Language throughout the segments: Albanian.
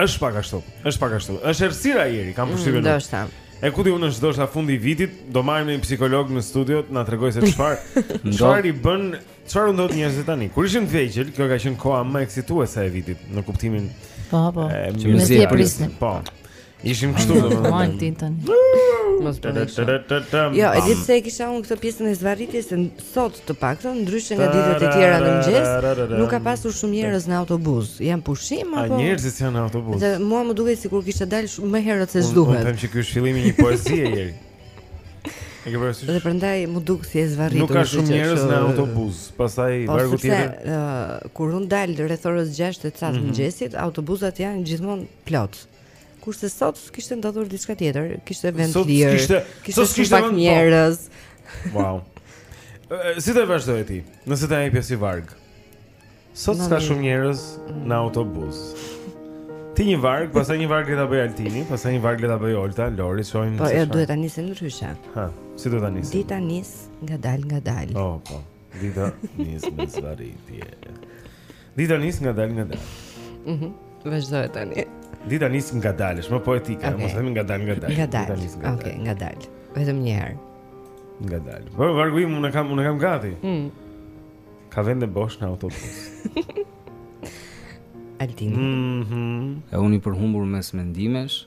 Është pak ashtu. Është pak ashtu. Është errësira Jeri, kam mm, përshtypjen. Ndoshta. E ku di unë është ndoshta fundi i vitit, do marrim një psikolog në studio të na tregojë se çfarë çfarë i bën, çfarë u ndodh njerëzve tani. Kur ishim të vegjël, kjo ka qenë koha më eksituese e vitit në kuptimin Po, po. Që mezi e prisnim. Po. Ishim kështu domethënë. Martin Tinton. Mos po. Jo, e di pse e kisha unë këtë pjesën e zvarritjes se sot të paktën ndryshe nga ditët e tjera në mëngjes, nuk ka pasur shumë njerëz në autobus. Janë pushim apo? Ka njerëz që janë në autobus? Dhe mua më duket sikur kisha dalë shumë më herët se ç'duhet. Unë them që ky është fillimi i një poezie Jeri. E ke parasysh? Dhe prandaj m'u duk si e zvarritur. Nuk ka shumë njerëz në autobus, pastaj po, vargu tjetër. Po, kur unë dal rreth orës 6 të saktë mm -hmm. mëngjesit, autobusat janë gjithmonë plot. Kurse sot kishte ndodhur diçka tjetër, kishte vend të lirë. Sot kishte, kishte sot kishte vend po. njerëz. Wow. Si do vazhdoje ti? Nëse ta jepja si varg. Sot s'ka shumë njerëz në autobus. Ti një varg, pastaj një varg le ta bëjë Altini, pastaj një varg le ta bëjë Olta, Lori, shohim. Po, e duhet ta nisim ndryshe. Ha, si duhet ta nisim? Dita nis ngadalë ngadalë. Oh, po. Dita nis me zvarritje. Dita nis ngadalë ngadalë. Mhm. Vazhdoje tani. Dita nis ngadalë, është më poetike, okay. mos themi ngadalë ngadalë. Ngadalë. Dita nis ngadalë. Okej, ngadalë. Vetëm një herë. Ngadalë. Po vargu im unë e kam unë e kam gati. Mhm. Ka vende bosh në autobus. Altin. Mhm. Mm e unë i përhumbur mes mendimesh.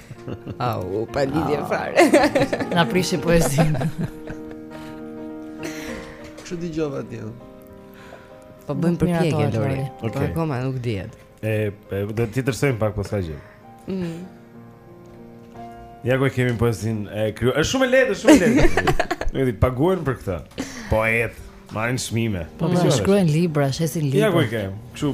Au, pa lidhje ah. fare. Na prishi poezinë. Nuk dëgjova, ti? Po bëjmë përpjekje Lori. Po okay. akoma nuk dihet. E, e do ta tërësojmë pak pas kësaj. Mhm. Ja ku e kemi poezinë e kryer. Është shumë e lehtë, shumë e lehtë. Dhe i paguajnë për këtë. Poetët, marrin çmime. Po, po shkruajnë libra, shesin libra. Ja ku e kemi. Kshu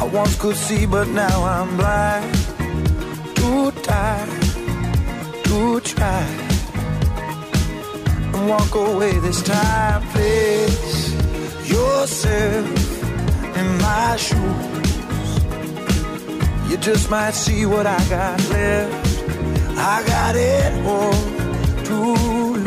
I once could see but now I'm blind Too tired to try And walk away this time Place yourself in my shoes You just might see what I got left I got it all to lose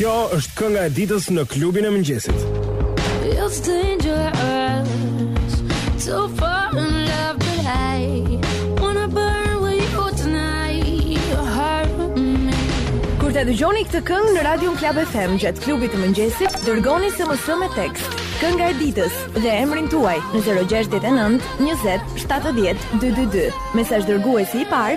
Kjo është kënga e ditës në klubin e mëngjesit. It's dangerous to fall in love but I want to burn with you tonight hurt me. Kur ta dëgjoni këtë këngë në Radion Klab FM gjatë klubit të mëngjesit, dërgoni SMS me tekst Kënga e ditës dhe emrin tuaj në 069 20 70 222. Mesazh dërguesi i parë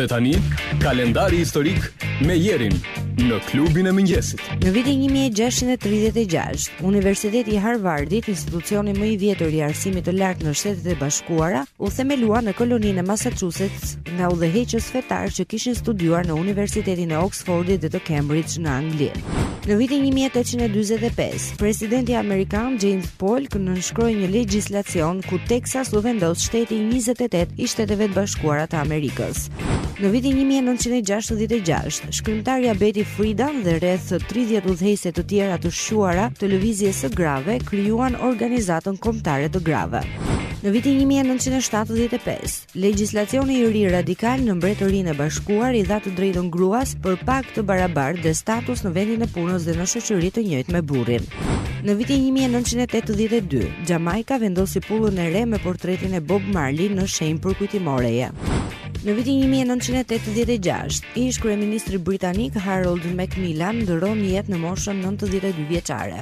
Dhe tani, kalendari historik me Jerin në klubin e mëngjesit. Në vitin 1636, Universiteti i Harvardit, institucioni më i vjetër i arsimit të lartë në Shtetet e Bashkuara, u themelua në koloninë e Massachusetts nga udhëheqës fetar që kishin studiuar në Universitetin e Oxfordit dhe të Cambridge në Angli. Në vitin 1845, Presidenti amerikan James Polk nënshkroi një legjislacion ku Texas u vendos shteti i 28 i Shteteve të Bashkuara të Amerikës. Në vitin 1966, shkrimtarja Betty Friedan dhe rreth 30 udhëheqëse të tjera të shquara të lëvizjes së grave krijuan Organizatën Kombëtare të Grave. Në vitin 1975, Legjislacioni i ri radikal në Mbretërinë e Bashkuar i dha të drejtën gruas për pagë të barabartë dhe status në vendin e punës dhe në shoqëri të njëjtë me burrin. Në vitin 1982, Xhamajka vendosi pullën e re me portretin e Bob Marley në shenjë përkujtimoreje. Në vitin 1986, ish kryeministri britanik Harold Macmillan ndërron jetë në moshën 92 vjeçare.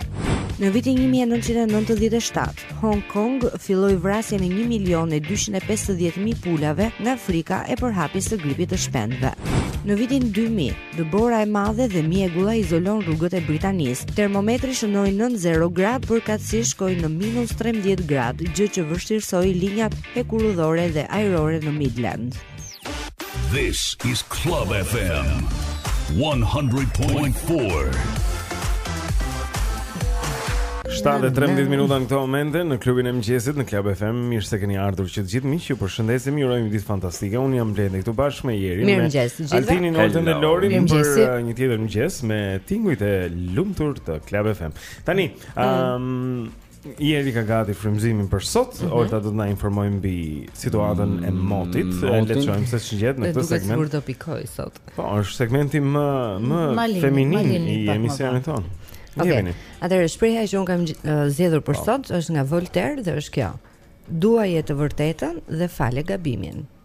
Në vitin 1997, Hong Kong filloi vrasjen e 1 milion e 250 mijë pulave nga frika e përhapjes së gripit të shpendëve. Në vitin 2000, dëbora e madhe dhe mjegulla izolon rrugët e Britanisë. Termometri shënoi nën 0 gradë, përkatësisht shkoi në minus 13 gradë, gjë që vështirësoi linjat hekurudhore dhe ajrore në Midlands. This is Club FM 100.4. 7:13 minuta në këto momente në klubin e mëngjesit në Club FM. Mirë se keni ardhur që të gjithë miq, ju përshëndesim, ju urojmë një ditë fantastike. Unë jam Blendi këtu bashkë me Jerin. Mirë mëngjes të gjithëve. Altinin, Oltën dhe Lorin për uh, një tjetër mëngjes me tingujt e lumtur të Club FM. Tani, ëm mm. um, Jeri ka gati frymëzimin për sot, mm -hmm. Olta do të na informojë mbi situatën mm -hmm. e mhm. motit, le të shohim se ç'ngjet në këtë segment. Do të sigurt do pikoj sot. Po, është segmenti më më feminin i emisionit tonë. Okej. Okay. Atëherë shprehja që un kam uh, zgjedhur për po. sot është nga Voltaire dhe është kjo. Duaje të vërtetën dhe fale gabimin.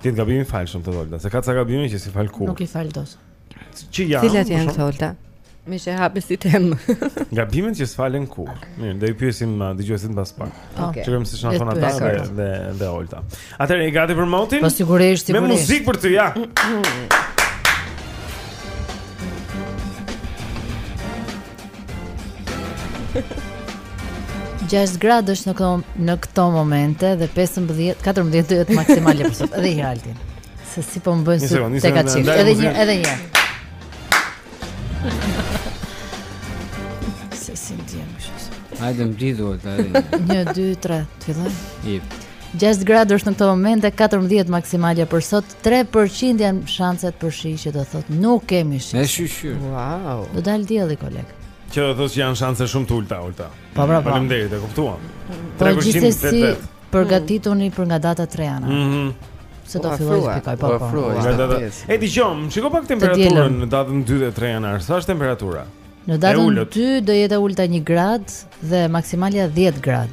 Të jetë gabim i falshëm, tha Olta, se ka ca gabime që s'i fal kurrë. Nuk i fal dot. Çi janë? Cilat janë Olta? Meqë e hape si temë Gabimet që s'falen kurrë Mirë, dhe i pyesim uh, dëgjuesit mbas pak po. okay. Të shohim se ç'na thonë ata dhe, dhe, dhe Olta Atëherë je gati për motin? Po sigurisht, sigurisht Me muzikë për ty, ja 6 gradë është në këto në këto momente dhe 15 14 do jetë maksimale për sot. Edhe një Altin. Se si po më bën sy te ka çift. Edhe një, edhe një. Se si më djem kështu. Hajde mblidhu ata. 1 2 3, filloj. Jep. 6 gradë është në këto momente, 14 maksimalja për sot. Tre përqind janë shanset për shi që do thot nuk kemi shi. Shyqyr. Wow. Do dal dielli koleg. Që do thotë janë shanse shumë të ulta, ulta. Po bravo. Faleminderit, e kuptuam. Po, tre përqind vetë vetë. Përgatituni për nga data 3 janar. Mhm. Mm se do fillojë të pikojë po po. po. E dëgjo, shikoje pak temperaturën në datën 2 dhe 3 janar. Sa është temperatura? Në datën 2 do jetë ulta 1 grad dhe maksimalja 10 grad.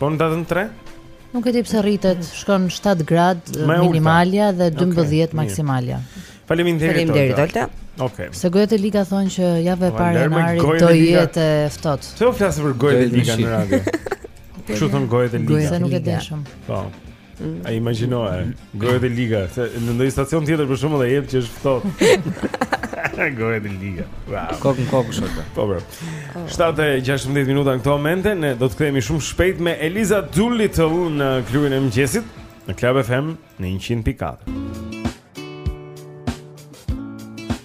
Po në datën 3? Nuk e di pse rritet, shkon 7 grad minimalja dhe 12 okay, maksimalja. Faleminderit. Faleminderit Olta. Okej. Okay. Se gojët e liga thonë që java e parë e janarit do jetë ftohtë. Pse u flet për gojët e liga në radio? Kështu thon gojët e liga. Gojët nuk e deshëm. Po. A imagjinoje gojët e liga se në ndonjë stacion tjetër për shembull e jep që është ftohtë gojët e liga wow. Kok në kok shërte Po bro 7.16 minuta në këto momente Ne do të kthehemi shumë shpejt me Eliza Doolittle Në klubin e mëngjesit Në Club FM Në 100.4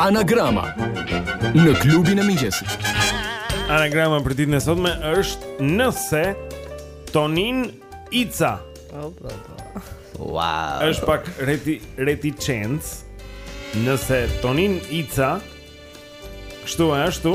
Anagrama në klubin e mëngjesit. Anagrama për ditën e sotme është nëse Tonin Ica. Po, po, po. Wow. Është pak reti reticence. Nëse Tonin Ica kështu e ashtu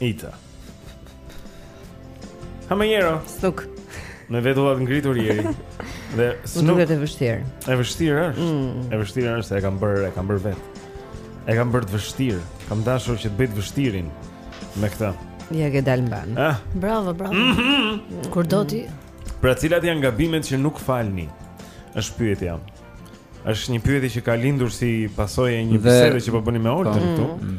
Ica. Ha më jero. Stuk. Me vetullat ngritur ieri. Dhe s'duket e vështirë. E vështirë është. Mm. E vështirë është se e kam bërë, e kam bërë vet. E kam bërë të vështirë. Kam dashur që të bëj të vështirin me këtë. Ja që dal mban. Ah. Bravo, bravo. Mm -hmm. Kur do ti? Pra cilat janë gabimet që nuk falni? Është pyetja. Është një pyetje që ka lindur si pasojë e një bisede që po bënim me Oltën këtu. Mm.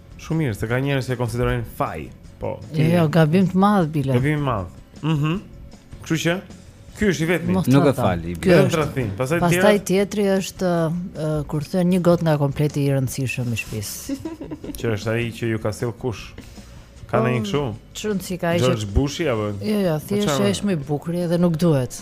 Shumë mirë, se ka njerëz që konsiderojnë faj. Po. Jo, jo, gabim të madh bile. Gabim i madh. Mhm. Mm Kështu që ky është i vetmi. Nuk e fal bile. Vetëm tradhtinë. Pastaj tjetri. Pastaj tjetri është uh, kur thyen një gotë nga kompleti i rëndësishëm i shtëpisë. që është ai që ju ka sjell kush? Ka po, ndonjë kështu? Ç'rëndësi ka ai. George Bushi apo? Jo, jo, thjesht është më i bukur dhe nuk duhet.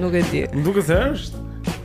Nuk e di. Më duket se është.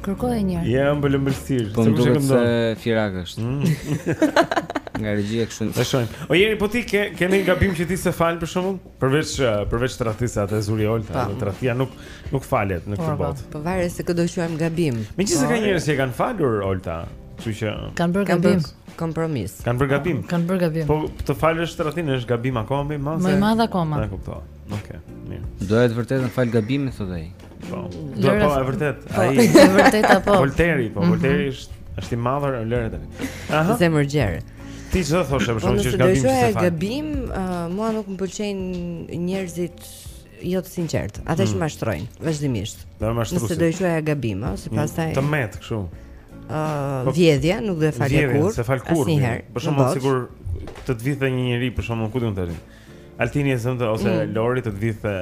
Kërkoj një. Ja, më bëj ëmbëlsirë. Po më duket se firak është. Mm. Nga regjia kështu. E shohim. O jeni po ti ke ke një gabim që ti s'e fal për shembull? Përveç përveç tradhtisë atë e zuri Olta, atë tradhtia nuk nuk falet në këtë po, po. botë. Po varet se kë do quajmë gabim. Megjithëse ka po. njerëz që kanë falur Olta, kështu që kanë bërë gabim kompromis. Kanë bërë gabim. Kanë bërë gabim. Po të falësh tradhtinë është gabim akoma më i madh. Më i madh akoma. E kuptoj. Okej, mirë. Do e të vërtetën fal gabimin thotë ai. Po. Do po e vërtet. Po, ai e vërtet apo? Volteri, po mhm. Volteri është është i madhur në lëre tani. Aha. Zemër gjerë. Ti çfarë do thoshë për shkak të gabimit? Po, nëse gabim, mua nuk më pëlqejnë njerëzit jo të sinqertë. Ata që mm. mashtrojnë vazhdimisht. Do mashtrojnë. Nëse do e quaja gabim, ëh, si mm. pastaj. Të met kështu. ëh, po, vjedhjen nuk do e falja kurrë. Vjedhjen, s'e fal kurrë. Për shembull, sikur të të vidhte një njerëz për shembull ku do të thënë. Altini e zëmë ose mm. Lori të vidhte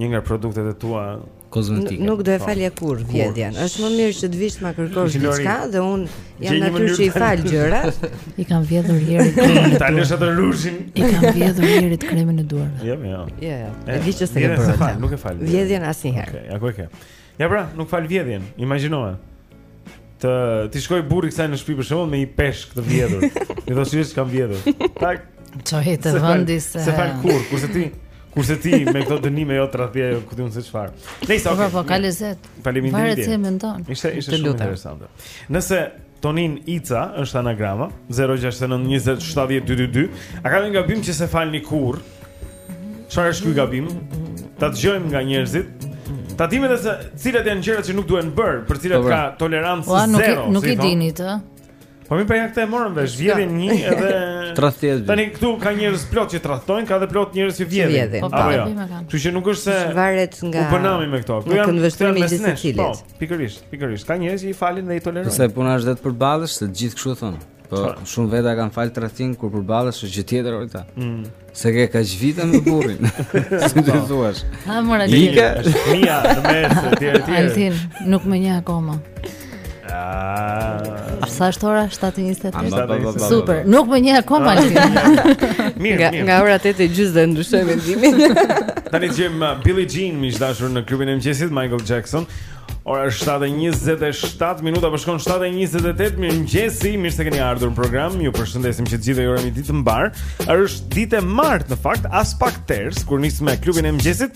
një nga produktet e tua kozmetike. Nuk do e po. falja kurrë vjedhjen. Është më mirë që të vish ma kërkosh diçka dhe unë jam natyrë që i fal gjëra. I kam vjedhur herë kremin. Tani është atë rrushin. I kam vjedhur herë kremin në duar. Jo, jo. Jo, jo. E di që s'e ke bërë. Nuk e fal. Vjedhjen asnjëherë. Okej, apo e ke. Ja pra, nuk fal vjedhjen. Imagjinoje. Të t'i shkojë burri kësaj në shtëpi për shembull me një peshk të vjedhur. I thosh e kam vjedhur. Tak. Çoje te vendi se. S'e fal kurrë, kurse ti Kurse ti me këto dënime jo tradhti jo ku di unë se çfarë. Nice okay. Po po ka lezet. Faleminderit. Varet se mendon. Ishte ishte shumë interesante. Nëse Tonin Ica është anagrama 069 20 70 222 A ka ndonjë gabim që s'e falni kurrë Çfarë është ky gabim Ta dëgjojmë nga njerëzit Ta dimë dhe se cilat janë gjërat që nuk duhen bërë Për të cilat po, ka tolerancë zero nuk, zero, nuk i dini dhe Po mi pa ja këto morëm vesh vjedhje një edhe Tradhti dy Tani këtu ka njerëz plot që tradhtojnë Ka dhe plot njerëz që vjedhin Vjedhin Apo jo Që që nuk është se Varet nga U përnami me këto Nga këndvështrimi i gjithsecilit Pikërisht, pikërisht. Ka njerëz që i falin dhe i tolerojnë. Sepse puna është të përballesh, se të gjithë kështu thonë. Po shumë veta kanë fal tradhtinë kur përballesh është gjë tjetër Orta. Mm. Se ke kaq vite me burrin. Si t'i thuash? Ha mora ti. Ika, mia, të merr të tjerë të tjerë. Altin, nuk më njeh akoma. Ah. Sa është ora 7:23. Super. Nuk më njeh akoma ti. Mirë, mirë. Nga ora 8:40 do ndryshojë mendimin. Tani vjen, Billie Jean, miq të dashur në klubin e mëngjesit Michael Jackson. Ora është 7:27 minuta, po shkon 7:28. Mirëmëngjesi, mirë se keni ardhur në program. Ju përshëndesim të gjithë ju urojmë ditë të mbarë. Është ditë e martë në fakt, aspak ters kur nis me klubin e mëngjesit.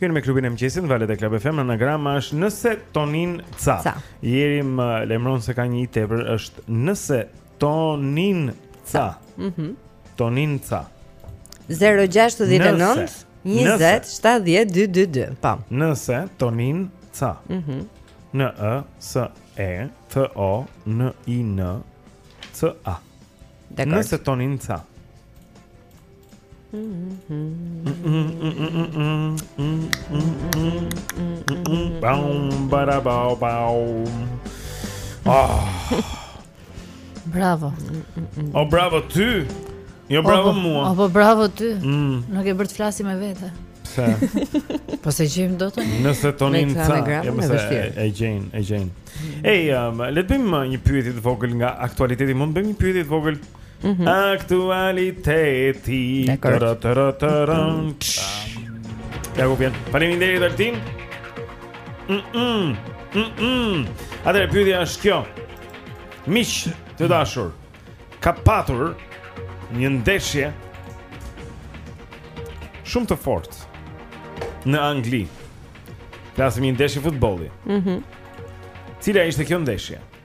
Jemi me klubin e mëngjesit në valët e Club FM, anagrama është nëse Tonin ca. Ca. Jeri më lajmëron se ka një i tepër, është nëse Tonin ca. Mhm. Tonin ca. 069 20 70 222. Po. Nëse Tonin ca. Mhm. N E S E T O N I N C A. Dakor. Nëse Tonin ca. Bam bara bau bau. Ah. Bravo. O bravo ty. Jo bravo mua. Apo bravo ty. Mm. Nuk bën të flasim me vete. Pse? Po s'e gjejmë dot tani. Nëse toni në ca, jam se e gjejnë, e gjejnë. Ej, um, le të bëjmë uh, një pyetje të vogël nga aktualiteti. Mund të bëjmë një pyetje të vogël? Mhm. Aktualiteti. Tara tara tara. Ja ku vjen. Faleminderit Altin. Mm. Mm. Atëherë pyetja është kjo. Miq të dashur, ka patur një ndeshje shumë të fortë në Angli. Flasim një ndeshje futbolli. Mhm. Mm Cila ishte kjo ndeshje?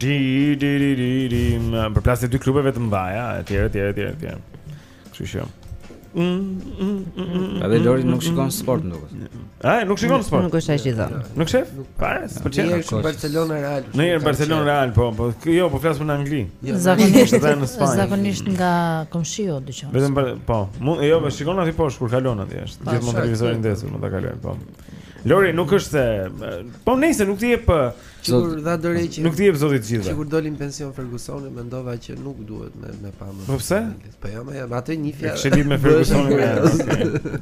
Di di di di di përplasje dy klubeve të mëdha, etj, etj, etj, etj. Kështu që. A dhe Lori nuk shikon sport më duket A, nuk shikon sport Nuk është e gjitha Nuk shef? Pare, së për qenë Në Barcelona Real Në jërë Barcelona Real, po, po, jo, po flas për në Angli jo, Zakonisht nga komshiu, dëgjon Vetëm për, po, jo, për po, shikon aty poshtë kur kalon aty është Gjithmonë televizori ndezur, mund të kalon, po Lori, nuk është se, po nejse, nuk t'i jep Si kur dha dorëheqje. Nuk t'i jep zoti të gjitha. Si kur doli në pension Fergusoni, mendova që nuk duhet me e pa më. Po pse? Po jam ja, atë një fjalë. Ishe lidh me Fergusonin.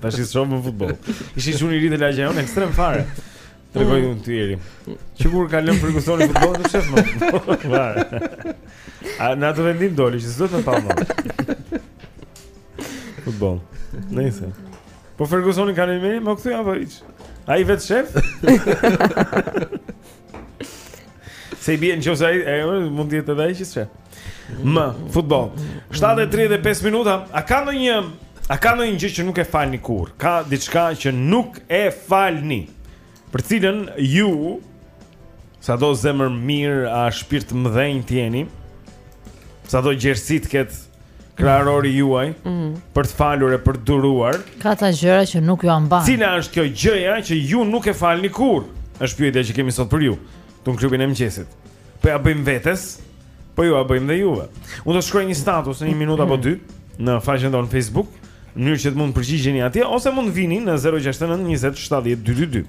Tashi s'shoh më futboll. Ishe shumë i ri te lagja jonë ekstrem fare. Tregoj mm. unë ty eri. Që kur ka lënë Fergusoni futbollin s'shef më. A na të vendim doli që s'do të pa më. Futboll. Nëse. Po Fergusonin ka ni meri, më kthe apo hiç Ai vetë shef? Se i bie në qoftë se ai, e jo, mund të jetë edhe ai që s'shef Më, futboll 7.35 minuta, a ka ndonjë, a ka ndonjë gjë që nuk e falni kurrë? Ka diçka që nuk e falni? Për cilën ju sado zemërmirë, a shpirtmëdhenj të jeni, sado gjerësi të ketë kraharori juaj mm -hmm. për të falur e për të duruar. Ka ca gjëra që nuk jua mban. Cila është kjo gjëja që ju nuk e falni kurrë? Është pyetja që kemi sot për ju, tek klubi i mëngjesit. Po ia bëjmë vetes Po jua bëjmë dhe juve. Unë do shkruaj një status në një minutë apo dy në faqen tonë Facebook, në mënyrë që të mund të përgjigjeni atje ose mund të vini në 069 20 70 222.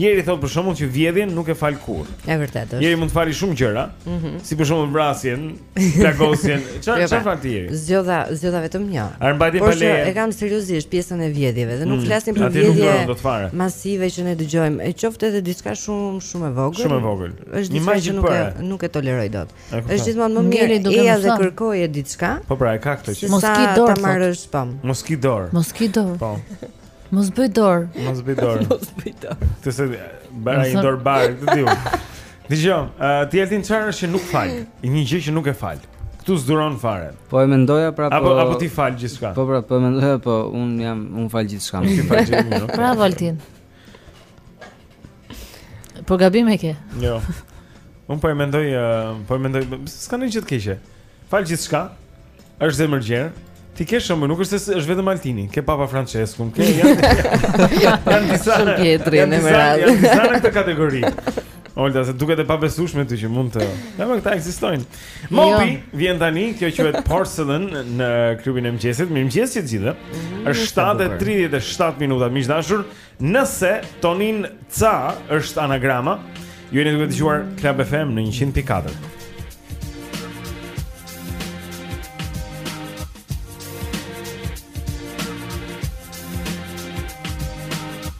Jeri thotë për shembull që vjedhjen nuk e fal kurrë. Është vërtetë. Jeri mund të fali shumë gjëra, mm -hmm. si për shembull vrasjen, plagosjen, çfarë jo, çfarë fal ti Jeri? Zgjodha, zgjodha vetëm një. Armëmbajtje pa leje. Por e kam seriozisht pjesën e vjedhjeve dhe nuk mm. flasim për vjedhje. Atë nuk do të fare. Masive që ne dëgjojmë, po qoftë edhe diçka shumë shumë e vogël. Shumë e vogël. është diçka që nuk e nuk e toleroj dot. Është gjithmonë më mirë duke e dhe kërkoje diçka. Po pra, e ka këtë që. Mos ki dorë. Ta marrësh pam. Po. Mos ki dorë. Mos ki dorë. Po. Mos bëj dorë. Mos bëj dorë. Mos bëj dorë. Të s'e bëra një dorë barë, të diu. Dgjoj, uh, ti e din çfarë është që nuk fal. Një gjë që nuk e fal. Ktu s'duron fare. Po e mendoja pra po. Apo apo ti fal gjithçka. Po pra, po mendoja po unë jam, unë fal gjithçka. Bravo Altin. Po gabim e ke. Jo. Unë po e mendoj, uh, po e mendoj, s'ka ndonjë gjë të keqe. Fal gjithçka. Është zemërgjerë. Ti ke shumë, nuk është se është vetëm Altini, ke Papa Franceskun, ke janë. Janë disa. Janë disa në këtë kategori. Olta, se duket e pabesueshme ty që mund të. Ja, më këta ekzistojnë. Jo. Moby vjen tani, kjo quhet Porcelain në klubin e mëngjesit. Mirëmëngjes të gjithëve. Mm, Është 7:37 minuta, miq të dashur. Nëse Tonin Ca është anagrama, ju jeni duke dëgjuar Club FM në 100.4.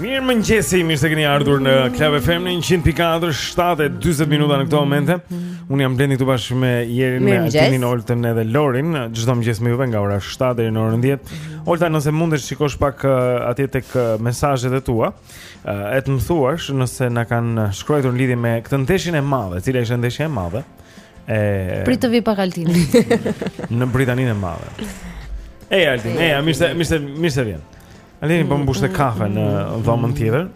Mirëmëngjesi, mirë se keni ardhur në Club FM në 100.4, 7.40 minuta në këto momente Unë jam Blendi këtu bashkë me Jerin, me Altinin, Oltën edhe Lorin Çdo mëngjes me juve nga ora 7 deri në orën 10 Olta nëse mundesh të shikosh pak uh, atje tek uh, mesazhet e tua uh, E të më thuash nëse na kanë shkruajtur në lidhje me këtë ndeshjen e madhe, cila ishte ndeshja e madhe e... Prit të vijë pak Altini Në Britaninë e Madhe Ej Altin, ej, mirë se vjen Altini po mbushte mm, kafe në mm, dhomën mm. tjetër.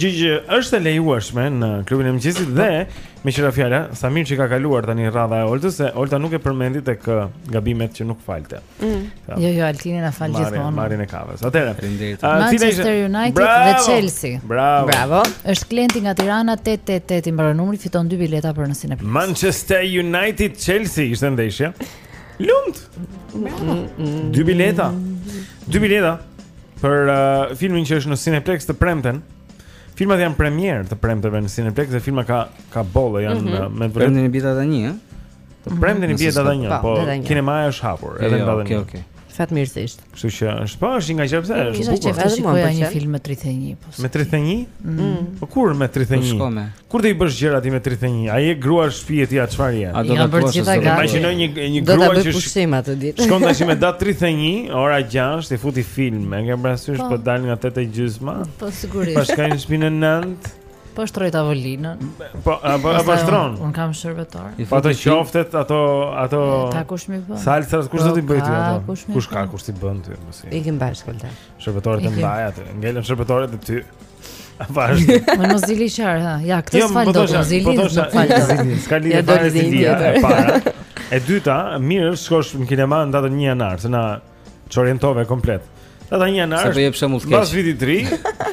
Gjë që është e lejueshme në klubin e mëngjesit dhe meqë ra fjala, sa mirë që ka kaluar tani rradha e Oltës se Olta nuk e përmendi tek uh, gabimet që nuk falte. Mm. Jo, jo, Altini na fal gjithmonë. Marrjen e kafes. Atëherë, faleminderit. Uh, Manchester United Bravo! dhe Chelsea. Bravo. Bravo. Është klienti nga Tirana 888 i mbaron numri, fiton dy bileta për në Cineplex. Manchester United Chelsea ishte ndeshja. Lumtë. Dy bileta. Dy bileta për uh, filmin që është në Cineplex të premten. Filmat janë premierë të premteve në Cineplex dhe filma ka ka boll e janë mm -hmm. me vërtetë. Premten i bie data një, ëh. Premten i bie data një, po kinemaja është hapur edhe në datën një. Okej, okej. Fatmirësisht. Kështu që është po është një nga gjërat e bukura. Ishte vetëm të shikoja një film me 31 po. Me 31? Mm. Po kur me 31? Po kur do i bësh gjërat ti me 31? A je grua shtëpie ti a çfarë je? A do të bësh gjithë ato? Imagjino një një grua që ka pushim atë ditë. Shkon tash me datë 31, ora 6, i futet film. E ke parasysh po, po dal nga 8 e gjysma? Po sigurisht. Pastaj në shpi në 9. Po shtroj tavolinën. Po, po apo s'e shtron. Unë kam shërbëtor. Po ato qoftet, ato ato Ta kush më bën? Salsa kush do po, t'i bëj ti ato? Kush ka kush t'i bën ti mos i. Ikim bash kolta. Shërbëtorët e mbaj aty. Ngelën shërbëtorët e ty. Apo është. Më mos dili çar, ha. Ja, këtë jo, sfal do të zili. Po do të zili. S'ka lidhje fare zilia e para. E dyta, mirë, shkosh në kinema në datën 1 janar, se na Çorientove komplet. Data një janar. Sa po jep shembull keq. Pas Vitit të Ri,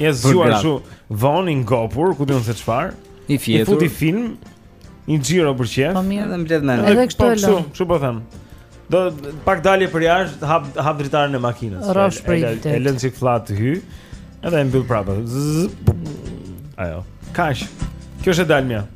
je zgjuar kështu von i ngopur, ku di unë se çfarë. I fjetur. I fut një film. Një xhiro për qejf. Po mirë, edhe mbledh mendjen. Edhe kështu po, e lë. Kështu po them. Do pak dalje për jashtë, hap hap dritaren e makinës. Rrosh për ditë. E lë një çik fllad të hyjë. Edhe e mbyll prapë. Ajo. Kaq. Kjo është e dalmja.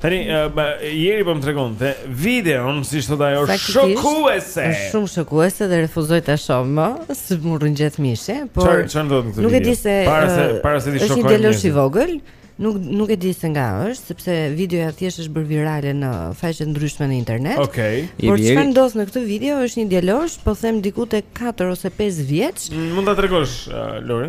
Tani Jeri po më tregonte videon, si thotë ajo, shokuese. Është shumë shokuese dhe refuzoj ta shoh më, se m'u rrëngjeth mishi, por Çfarë çfarë do të thotë? Nuk e di se para se para se të shokoj. Është një djalosh i vogël. Nuk nuk e di se nga është, sepse videoja thjesht është bërë virale në faqe të ndryshme në internet. Okej. Okay. Por çfarë ndodh në këtë video është një djalosh, po them diku te 4 ose 5 vjeç. Mm, mund ta tregosh uh, Lori?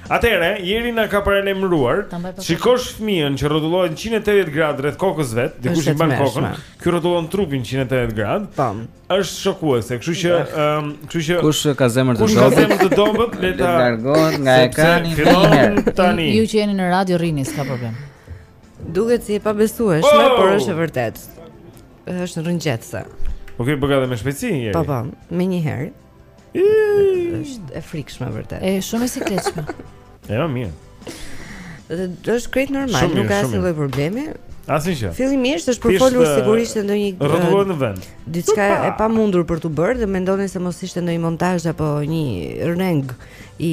Atëherë, Jeri na ka paralajmëruar, shikon fëmijën që rrotullohet 180 gradë rreth kokës së vet, dikush i mban kokën, ky rrotullon trupin 180 gradë. Tam. Është shokuese, kështu që, ëm, ehm, kështu që kush ka zemër të dobët? Kush ka zemër të dobët? Le të largohet nga ekrani tani. Tani. Ju që jeni në radio rrini, s'ka problem. Duket si e pabesueshme, oh! por është e vërtetë. Është rrëngjethëse. Okej, okay, e bëka dhe me shpejtësi. Po po, menjëherë. Është e frikshme vërtet. Është shumë e sikletshme. E jo, mirë. Dhe është krejt normal, çuni nuk ka asnjë lloj problemi. Asnjë gjë. Fillimisht është përfolur sigurisht se ndonjë rrotullohet në vend. Diçka e pamundur për t'u bërë dhe mendonin se mos ishte ndonjë montazh apo një rreng i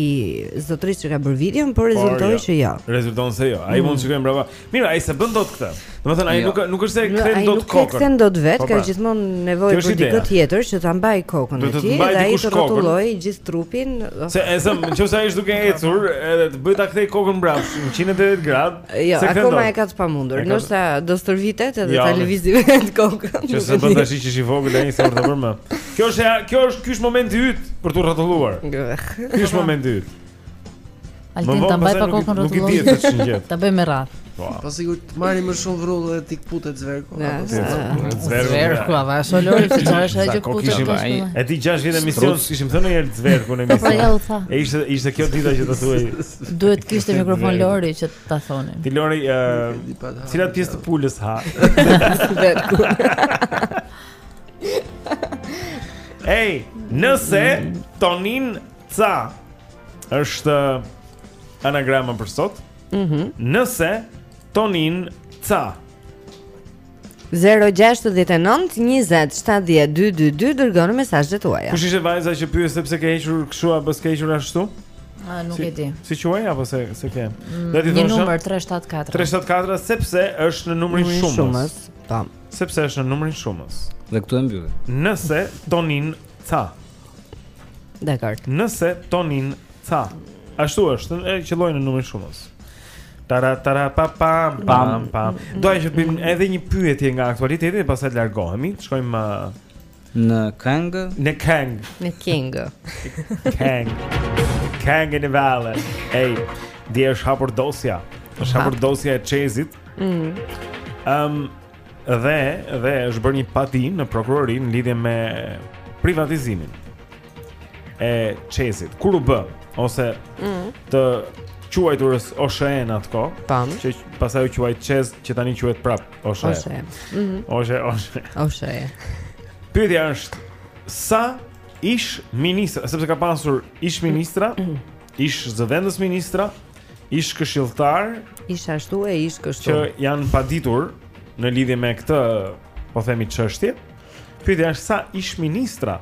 zotërisë që ka bërë videon, por rezultoi jo. që jo. Rezulton se jo. Ai mund të mm. shikojë mbrapa. Mirë, ai s'e bën dot këtë. Domethënë ai jo. nuk nuk është s'e kthen dot kokën. Ai nuk e kthen dot vetë, po, ka pra. gjithmonë nevojë për dikë tjetër që ta mbajë kokën e tij dhe ai të rrotullojë gjithë trupin. Se e zëmë, nëse ai është duke ecur, edhe të bëjë ta kthejë kokën mbrapsht 180 gradë. Jo, akoma e ka të pamundur. Nëse do stërvitet edhe ta lëvizë vetë kokën. Që s'e bën tash që është i vogël ai s'e bën më. Kjo është kjo është ky është momenti yt për të rrotulluar. Ky është momenti yt. Altin ta mbaj pak kokën rrotullohu. Ta bëjmë me radhë. Po. po sikur të marrim më shumë vrull dhe t'i këputet zverku. Zverku ava, ashtu Lori se çfarë është ajo që këputet. E di 6 vjet emision, s'kishim thënë një herë zverku në po, pra, emision. E ishte ishte kjo dita që do thuhej. Duhet të kishte mikrofon Lori që ta thonim. Ti Lori, cilat pjesë të pulës ha? Zverku. Ej, nëse Tonin Ca është anagrama për sot. Mhm. Mm Nëse Tonin Ca 069 20 70 222 Dërgoni mesazhet tuaja Kush ishte vajza që pyet se pse ke hequr kshu Apo s'ke hequr ashtu? A, nuk si, e di Si quhej, apo se, se ke mm, Një numër 3-7-4 3-7-4 sepse është në numërin shumës, shumës. Tamam. Sepse është në numërin shumës Dhe këtu e mbyllim. Nëse Tonin Ca Dakord. Nëse Tonin Ca, ashtu është, e qelloi në numrin shumës. Tara tara pa pa pam pam. Do të bëjmë mm. edhe një pyetje nga aktualiteti dhe pastaj largohemi. Shkojmë uh, në Kang, në Kang, në King. Kang. Kang në Valle. Ej, dhe është hapur dosja. Është hapur dosja e CEZ-it. Mhm. Ehm, Dhe dhe është bërë një padi në prokurori në lidhje me privatizimin e CEZ-it. Kur u bë ose mm. të quajturës OSHEE në atë kohë, Tamam. që pastaj u quajt CEZ që tani quhet prapë OSHEE. OSHEE. Mm OSHEE, OSHEE. OSHEE. Pyetja është sa ish ministra, sepse ka pasur ish ministra, mm -hmm. ish zëvendës ministra, ish këshilltarë, ish ashtu e ish kështu. Që janë paditur në lidhje me këtë, po themi çështje. Pyetja është sa ish ministra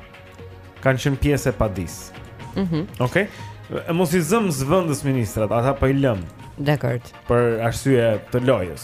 kanë qenë pjesë e padisë. Mhm. Mm Okej. Okay? Mos i zëmë zëvendës ministrat, ata po i lëmë. Dakord. Për arsye të lojës.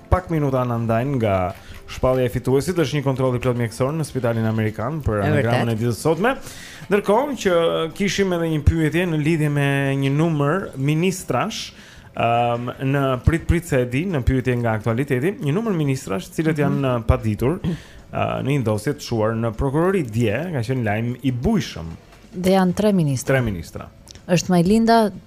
Pak minuta na ndajnë nga shpallja e fituesit, është një kontroll i plotë mjekësor në spitalin amerikan për anagramën e ditës sotme. Ndërkohë që kishim edhe një pyetje në lidhje me një numër ministrash, um, në prit prit se e di, në pyetje nga aktualiteti, një numër ministrash, të cilët janë mm -hmm. paditur uh, në një dosje të çuar në prokurori dje, ka qenë lajm i bujshëm. Dhe janë tre ministra. Tre ministra. Është Majlinda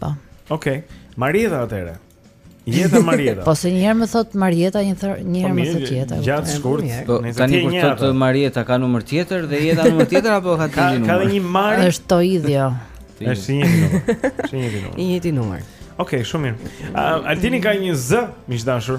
Po. Okej. Okay. Marieta atëherë. Jeta Marieta. Po se një herë më thotë Marieta, një herë një herë po, më thotë Jeta. Gjatë shkurt. Po, tani kur thotë Marieta ka numër tjetër dhe Jeta numër tjetër apo ka dy numra? Ka edhe një Mari. Është to idhjo. Është një numër. Është një numër. Një numër. Okej, shumë mirë. Altini ka një Z, miq të dashur.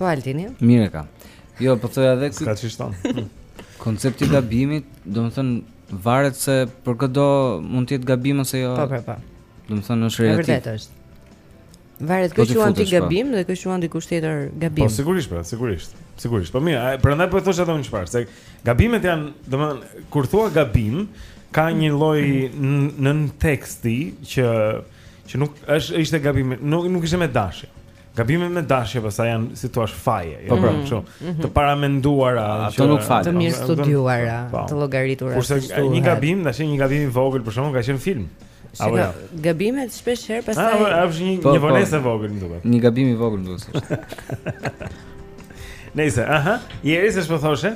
Po Altini. Mirë e kam. Jo, po thoja edhe këtë. Ka që s'shton. Koncepti i gabimit, domethënë varet se për këdo mund të jetë gabim ose jo. Po, po, po. Domethënë është relativ. Është vërtet është. Varet kë quan ti po. gabim dhe kë quan dikush tjetër gabim. Po sigurisht, po, sigurisht. Sigurisht. Po mirë, prandaj po thosha dhe unë çfarë, se gabimet janë, domethënë kur thua gabim, ka një lloj nënteksti që që nuk është ishte gabim, nuk nuk ishte me dashje. Gabime me dashje pastaj janë, si thua, faje, jo pra, kështu. Mhm, mhm. Të paramenduara, ato nuk falen. Të mirë studiuara, po. të llogaritura. Kurse një gabim, tash një gabim i vogël për shaka nuk ka qenë film. Apo jo? Gabimet shpesh herë ah, pastaj. Po, është një po, një po. vonesë e vogël më duket. Një gabim i vogël më duket. Nëse, aha, Jeri se çfarë thoshe?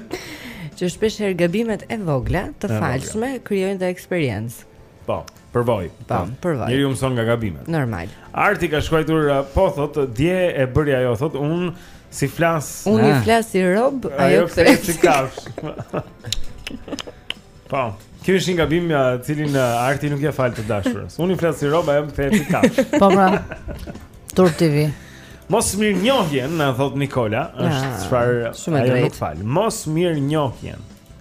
Që shpesh herë gabimet e vogla të falshme krijojnë dhe eksperiencë. Po. Përvojë. Po, po, përvojë. Njeriu mëson nga gabimet. Normal. Arti ka shkruar uh, po thotë, dje e bëri ajo thotë, unë s'i flas. Unë i ah. flas si rob, ajo kthehet si kafshë. Po. Kjo është një gabim të uh, cilin uh, Arti nuk ia fal të dashurës. Unë i flas si rob, ajo kthehet si kafshë. Po pra. Tur TV. Mosmirënjohjen, na thotë Nikola, është ah, çfarë ai nuk fal. Mosmirënjohjen.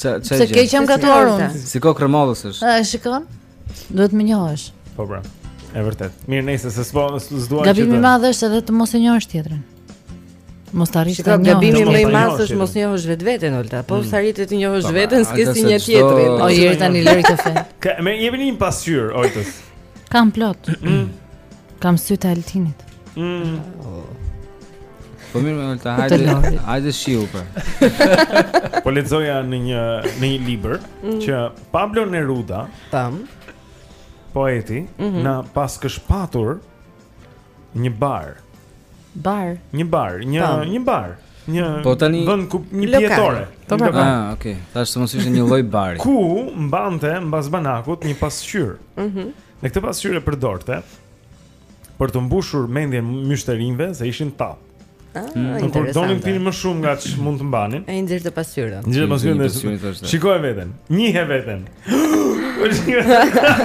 Ça ça. Se kam qenë gatuar unë. Shikoj kremallës është. Ë shikon? Duhet më njohësh. Po pra. E vërtetë. Mirë, nëse se s'po s'duan që. Gabimi i madh është edhe të mos e njohësh tjetrin. Mos ta arrish të njohësh. Gabimi më i madh është mos njohësh vetveten Olta, po mm. s'arrite të njohësh po, veten, s'ke si njeh tjetrin. O Jeri tani lëri të fal. Pa më jepni një pasqyrë Oltës. Kam plot. Mm. Kam sytë e Altinit. Mm. Po mirë moj Olta, hajde, hajde shihu pra. Po. po lexoja në një në një libër mm. që Pablo Neruda, tam, poeti, mm -hmm. na paskësh patur një bar. Bar. Një bar, një tam. një bar. Një po tani vend ku një pjetore. Po po. Ah, okay. Thashë të mos ishte një lloj bari. Ku mbante mbas banakut një pasqyrë. Mhm. Mm dhe këtë pasqyrë e përdorte për të mbushur mendjen myshterinjve se ishin tapë. Ah, mm. Kur donin të pinin më shumë nga ç'mund të mbanin. Ai nxirrte pasqyrën. Nxirrte pasqyrën. Shikoje veten. Njihe veten.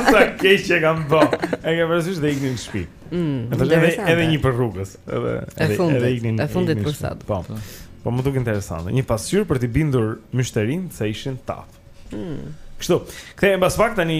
Sa keq qenkam bë. E ke parasysh dhe iknin në shtëpi. Mm, edhe edhe, edhe një për rrugë, edhe e fundit, edhe iknin. E fundit për sot. Po. po. Po m'u duk interesante. Një pasqyrë për të bindur myshterinjtë se ishin tapë. Mm. Kështu. Kthehemi pas pak tani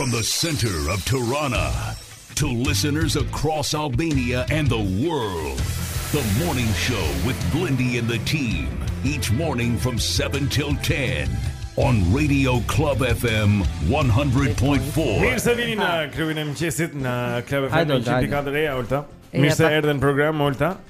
From the center of Tirana to listeners across Albania and the world. The morning show with Blendi and the team each morning from 7 till 10 on Radio Club FM 100.4. Mirë se vini në klubin e mëngjesit në Club FM 104 e Olta. Mirë se erdhe në program Olta.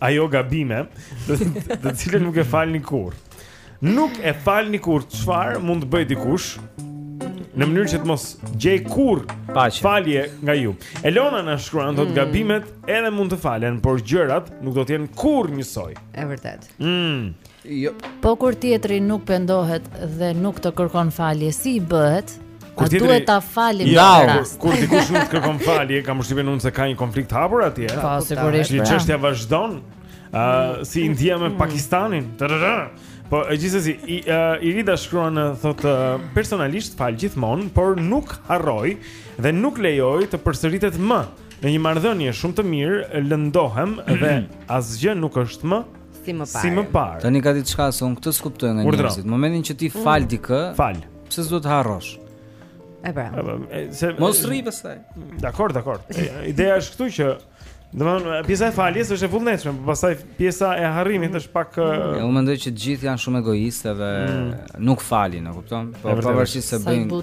ajo gabimi, të cilën nuk e falni kurrë. Nuk e falni kurrë çfarë mund të bëjë dikush në mënyrë që të mos gjejë kurrë paqe. Falje nga ju. Elona na shkruan thotë mm. gabimet edhe mund të falen, por gjërat nuk do të jenë kurrë njësoj. Është e vërtetë. Mm. Jo. Po kur tjetri nuk pendohet dhe nuk të kërkon falje, si i bëhet? Kur tjetri duhet ta falim në atë rast. Kur dikush nuk të kërkon falje, kam përshtypjen unë se ka një konflikt të hapur atje. Po sigurisht. Çështja vazhdon. Ë uh, si India me mm. Pakistanin. Po gjithsesi i uh, Irida shkruan, thotë uh, personalisht fal gjithmonë, por nuk harroj dhe nuk lejoj të përsëritet më. Në një marrëdhënie shumë të mirë lëndohem dhe asgjë nuk është më Si më parë. Si më parë. Tani ka diçka se unë këtë s'kuptoj nga njerëzit. Në momentin që ti fal mm. dikë, fal. Pse s'do të harrosh? E pra. Se mos rri pastaj. Dakor, dakor. Ideja është këtu që domethënë pjesa e faljes është e vullnetshme, por pastaj pjesa e harrimit është pak mm. Unë mendoj që të gjithë janë shumë egoistë dhe mm. nuk falin, e kupton? Po pavarësisht se bëjnë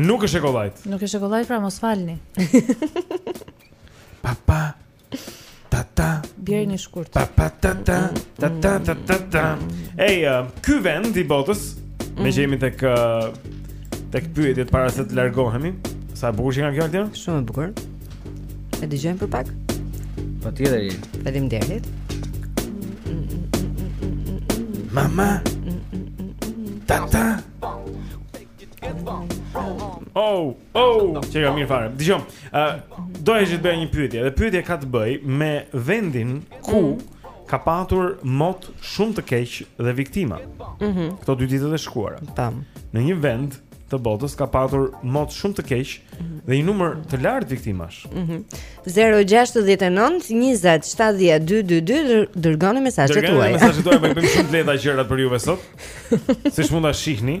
Nuk është e kollajt. Nuk është e kollajt, pra mos falni. pa pa ta ta bjerë një shkurt. Pa pa ta ta ta ta ta ta. ta. Ej, uh, ky vend i botës, mm. meqë jemi tek uh, tek pyetjet para se të largohemi. Sa e bukur që kanë këto Shumë e bukur. E dëgjojmë për pak. Patjetër. Faleminderit. Mama. Ta ta. Oh, oh, që ka mirë fare. Dëgjo, uh, do të bëj një pyetje, dhe pyetja ka të bëjë me vendin ku mm. ka patur mot shumë të keq dhe viktima. Mm -hmm. Këto dy ditët e shkuara. Tam. Në një vend të botës ka patur mot shumë të keq mhm. dhe një numër të lartë viktimash. Mm -hmm. 069 20 70 222 dërgoni mesazhet tuaja. Dërgoni mesazhet tuaja, i bëjmë shumë të lehta gjërat për juve sot. Siç mund ta shihni,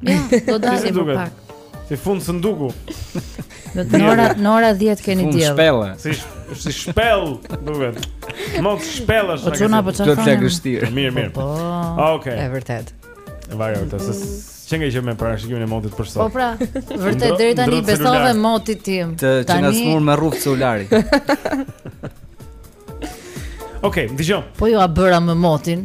Jo, do dalim pak. Si fund sënduku. Në orën, në ora 10 keni diell. Fund shpelle. Si si shpellë, duket. Mos shpellësh. Po çuna po çfarë? Do të lagështirë. Mirë, mirë. Po. po. Okej. Është vërtet. Është vërtet. Është vërtet. Që nga që me parashikimin e motit për sot Po pra, vërtet deri tani besove motit tim Të që nga smur me rruf celulari Okej, okay, dëgjo Po ju a bëra me motin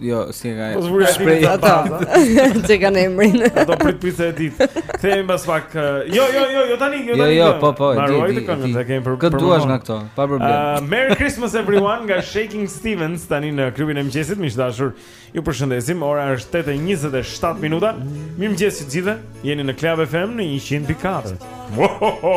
Jo, si e ka. Po zgjuri shprej ata. Ç'e kanë emrin. Ato prit prit se e di. Kthehemi pas pak. Jo, jo, jo, jo tani, jo, jo tani. Jo, jo, po, po, e di. Mbarojë kënga, ta kemi për. Kë duash nga këto? Pa problem. Uh, Merry Christmas everyone nga Shakin' Stevens tani në Klubin e Mëngjesit, miq të dashur. Ju përshëndesim. Ora është 8:27 minuta. Mirëmëngjes të gjithëve. Jeni në Club FM në 104. Wohoho.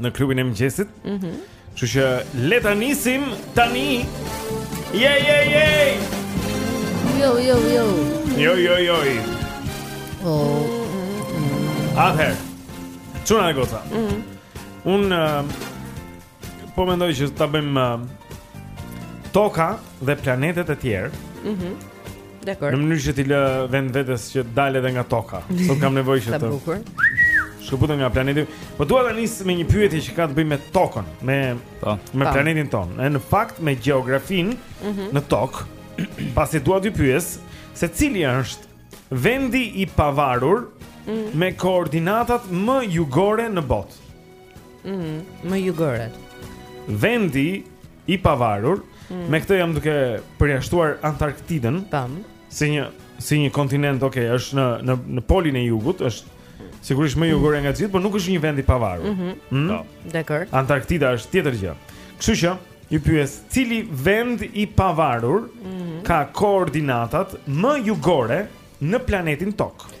në Klubin e Mëngjesit. Mhm. Mm Kështu që le ta nisim tani. Je je je. Jo jo jo. Jo jo jo. Oh. Atëherë. Çuna e goca. Mhm. Mm Unë uh, po mendoj që ta bëjmë uh, toka dhe planetet e tjerë. Mhm. Mm Dakord. Në mënyrë që t'i lë vend vetes që të dal edhe nga toka. Sot kam nevojë që të. Sa bukur. Shkëputem nga planeti. Po dua ta nis me një pyetje që ka të bëjë me tokën, me po. me po. planetin ton. Në fakt me gjeografinë mm -hmm. në tokë. Pasi dua të pyes se cili është vendi i pavarur mm -hmm. me koordinatat më jugore në botë. Mhm. Mm më jugore. Vendi i pavarur. Mm. Me këtë jam duke përjashtuar Antarktidën. Tam. Si një si një kontinent, okay, është në në në polin e jugut, është sigurisht më jugore nga të gjithë, por nuk është një vend i pavarur. Mhm. Mm mm? Po. Dakord. Antarktida është tjetër gjë. Kështu që ju pyes, cili vend i pavarur mm -hmm. ka koordinatat më jugore në planetin Tokë?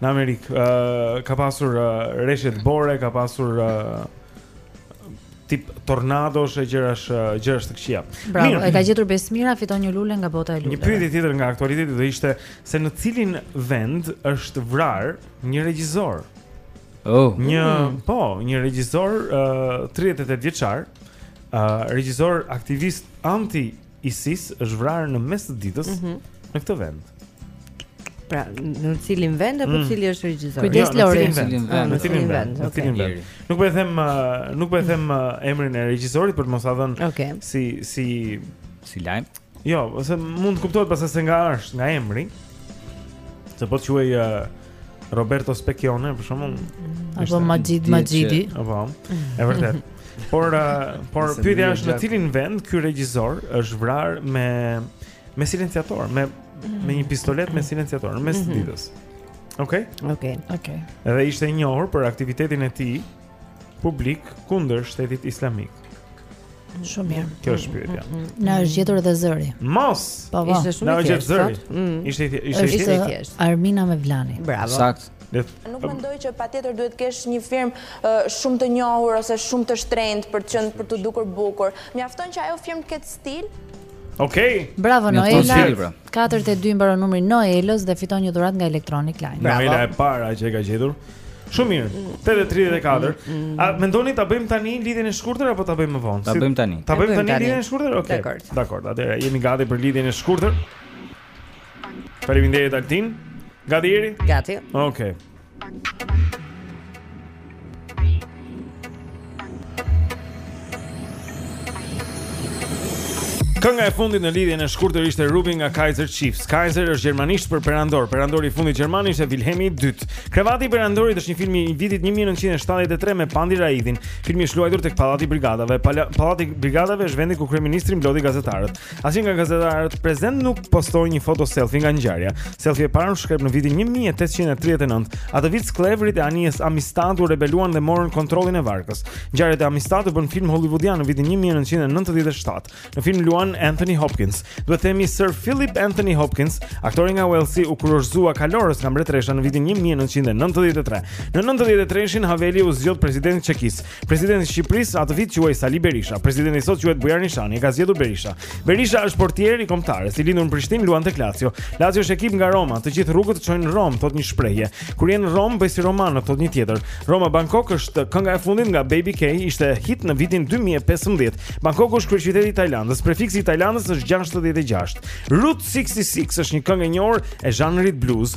Në Amerikë uh, ka pasur uh, reshje bore, ka pasur uh, tip tornadosh e gjërash gjërash të këqija. Bravo, Mirë. e ka gjetur Besmira fiton një lule nga bota e luleve. Një pyetje tjetër nga aktualiteti do ishte se në cilin vend është vrarë një regjisor? Oh, një, mm. po, një regjisor uh, 38 vjeçar, uh, regjisor aktivist anti ISIS është vrarë në mes të ditës mm -hmm. në këtë vend. Pra, në cilin vend apo mm. cili është regjisori? Kujdes Lori, në cilin vend? Në cilin vend? Në cilin vend? Nuk po e them, uh, nuk po e them uh, emrin e regjisorit për të mos e dhënë okay. si si si lajm. Jo, ose mund të kuptohet pastaj se nga është, nga emri. Se po të quhej uh, Roberto Specchione për shembull. Mm. Apo Majid Majidi. Apo. Është e vërtetë. Por uh, por pyetja është në cilin vend ky regjisor është vrarë me me silenciator, me me një pistolet me silenciator në mes të mhm. ditës. Okej. Okay? Okej. Okay. Okej. Okay. Edhe ishte i njohur për aktivitetin e tij publik kundër shtetit islamik. Shumë mirë. Kjo është pyetja. Mm, mm, mm. Na është gjetur edhe zëri. Mos. Po, po. Ishte shumë i thjeshtë. Na është zëri. Ishte ishte i thjeshtë. Armina Mevlani. Bravo. Saktë. Nuk mendoj që patjetër duhet të kesh një firmë shumë të njohur ose shumë të shtrenjtë për të qenë për t'u dukur bukur. Mjafton që ajo firmë të ketë stil. Okej. Bravo Noela. Katërdhjetë e dy mbaron numri i Noelës dhe fiton një dhuratë nga Electronic Line. Noela e para që e ka gjetur. Shumë mirë. 8:34. Mm, mm, mm. A mendoni ta bëjmë tani lidhjen e shkurtër apo ta bëjmë më vonë? Ta bëjmë tani. Ta bëjmë tani lidhjen e shkurtër? Okej. Dakord. Dakord. Atëherë jemi gati për lidhjen e shkurtër. Faleminderit Altin. Gati Jeri? Gati. Okej. Okay. Kënga e fundit në lidhjen e shkurtër ishte Ruby nga Kaiser Chiefs. Kaiser është gjermanisht për perandor. Perandori i fundit gjerman ishte Wilhelmi II. Krevati i perandorit është një film i vitit 1973 me Pandi Raidhin. Filmi është luajtur tek Pallati i Brigadave. Pallati i Brigadave është vendi ku kryeministri mblodhi gazetarët. Asnjë nga gazetarët prezent nuk postoi një foto selfie nga ngjarja. Selfie e parë u shkrep në vitin 1839. Atë vit skllevërit e anijes Amistad u rebeluan dhe morën kontrollin e varkës. Ngjarjet e Amistad u bënë film hollywoodian në vitin 1997. Në film luan Anthony Hopkins. Duhet të themi Sir Philip Anthony Hopkins, aktori nga Uellsi u kurorëzua kalorës nga mbretëresha në vitin 1993. Në 93-shin Haveli u zgjodh president i Çekisë. Presidenti i Shqipërisë atë vit quhej Sali Berisha. Presidenti sot quhet Bujar Nishani, e ka zgjedhur Berisha. Berisha është portier i kombëtares, i lindur në Prishtinë, luan tek Lazio. Lazio është ekip nga Roma, të gjitha rrugët çojnë në Romë, thotë një shprehje. Kur je në Romë, bëj si romanët, thotë një tjetër. Roma Bangkok është kënga e fundit nga Baby K, ishte hit në vitin 2015. Bangkoku është kryeqyteti i Tajlandës, prefiksi i Tajlandës është 66. Route 66 është një këngë e njohur e zhanrit blues.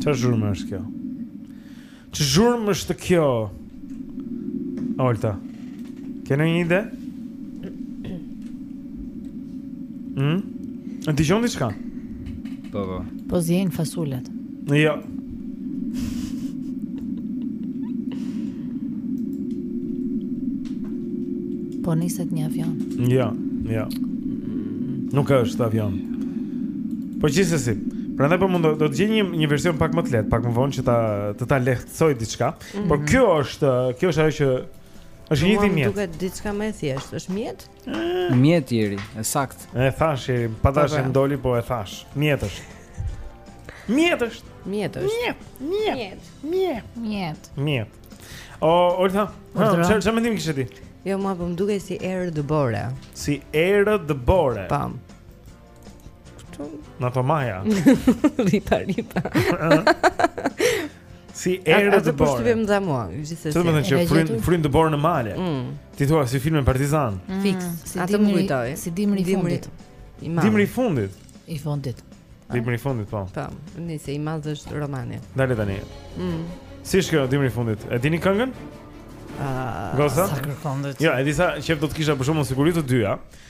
Ça zhurme është kjo? Ça zhurme është kjo? Olta ke ndonjë ide? Mm? Dëgjon diçka? Po, po Po zien fasulet Jo. Po niset një avion. Jo, jo. Nuk është avion. Po gjithsesi, prandaj po mundohem të gjej një një version pak më të lehtë, pak më vonë që ta të ta lehtësoj diçka, mm -hmm. por mhm. kjo është, kjo është ajo që është një mjet. Duket diçka më e thjeshtë, është mjet? Mjet i ri, e saktë. E thashë i ri, pa dashje më doli po e thashë. Mjet është. Mjet është. Mjet është. Mjet, mjet, mjet, mjet. Mjet. O, Olta, çfarë çfarë mendimi kishe ti? Jo, mua po më dukej si erë dëbore. Si erë dëbore. Pam. Në të maja Ripa, ripa Si erë dëbore Atë më dhe mua Gjithë të më dhe që frynë fryn dëborë në male mm. Ti thua si filma me partizanë mm. Fiks si Atë më kujtoi Si dimri i fundit Dimri i fundit I fundit Dimri i fundit, po Po, dimri i madh është romani Dale tani mm. Si është kjo dimri i fundit? E dini këngën? Uh, Gosa? Sa kërkondit Jo, e di sa qejf do të kisha për shembull në sigurit të dyja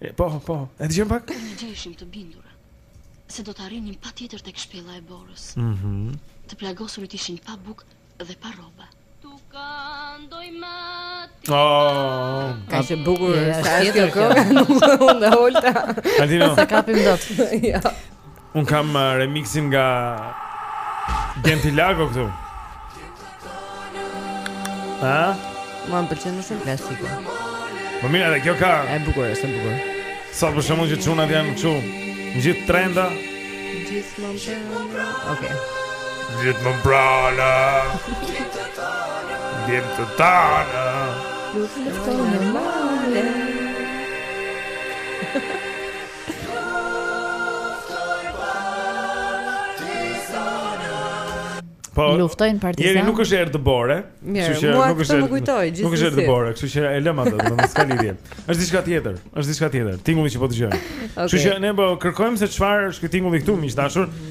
E, po, po, e t'i gjemë pak? Edhe në dy ishim të bindura, se do të arrinim patjetër te shpella e borës. Mm -hmm. Të plagosurit ishin pa bukë dhe pa rroba. Tu ka ndoj ma ti pa... Oh, kaq bukur, sa e kjo kohë, unë dhe Holta. Sa kapim do të. Ja. Unë kam uh, remixin nga Genti Lako këtu. Ha? Mua më pëlqen më shumë klasiko. Po mirë, dhe kjo ka. E bukur, është e bukur. Sa për shembull çunat janë këtu, gjithë brenda. Gjithë më brala. Okej. Gjithë më brala. Gjithë të tana. Gjithë të tana. Po. Luftojnë partizanë. Jeri nuk është erë dëbore, kështu që nuk është. Nuk kujtoj gjithsesi. Nuk është erë dëbore, kështu që e lëmë atë, s'ka lidhje. Është diçka tjetër, është diçka tjetër. Tingulli që po dëgjojmë. Kështu që ne po kërkojmë se çfarë është ky tingulli këtu, miq të dashur.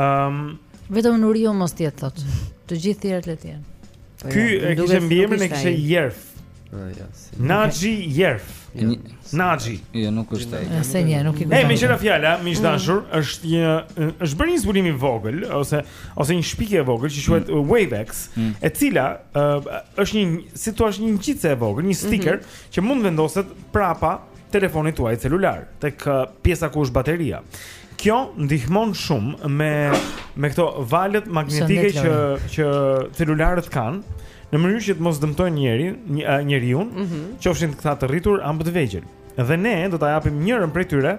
Ëm um, vetëm Nuriu mos ta thotë. Të gjithë të tjerët le të jenë. Po Ky e kishte mbiemrin e kishte Jerf. Ah, ja, si. Naxhi Jerf. Naxhi. Jo, nuk është ai. Se një, nuk i kuptoj. Me që ra fjala, miq mm. dashur, është një është bërë një zbulim i vogël ose ose një shpikje e vogël që quhet mm. Wavex, mm. e cila është një si të thuash një ngjitëse e vogël, një sticker mhm. që mund vendoset prapa telefonit tuaj celular, tek uh, pjesa ku është bateria. Kjo ndihmon shumë me me këto valët magnetike që që celularët kanë në mënyrë që të mos dëmtojnë njeri, uh, njeriun, mm -hmm. qofshin këta të rritur apo të vegjël. Dhe ne do ta japim njërën prej tyre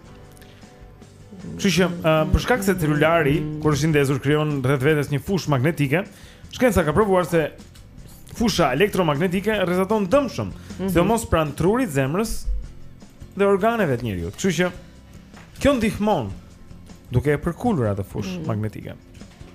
Kështu që uh, për shkak se celulari kur është i ndezur krijon rreth vetes një fushë magnetike, shkenca ka provuar se fusha elektromagnetike rrezaton dëmshëm, mm -hmm. sidomos pranë trurit, zemrës dhe organeve të njeriut. Kështu që kjo ndihmon duke e përkulur atë fushë mm -hmm. magnetike.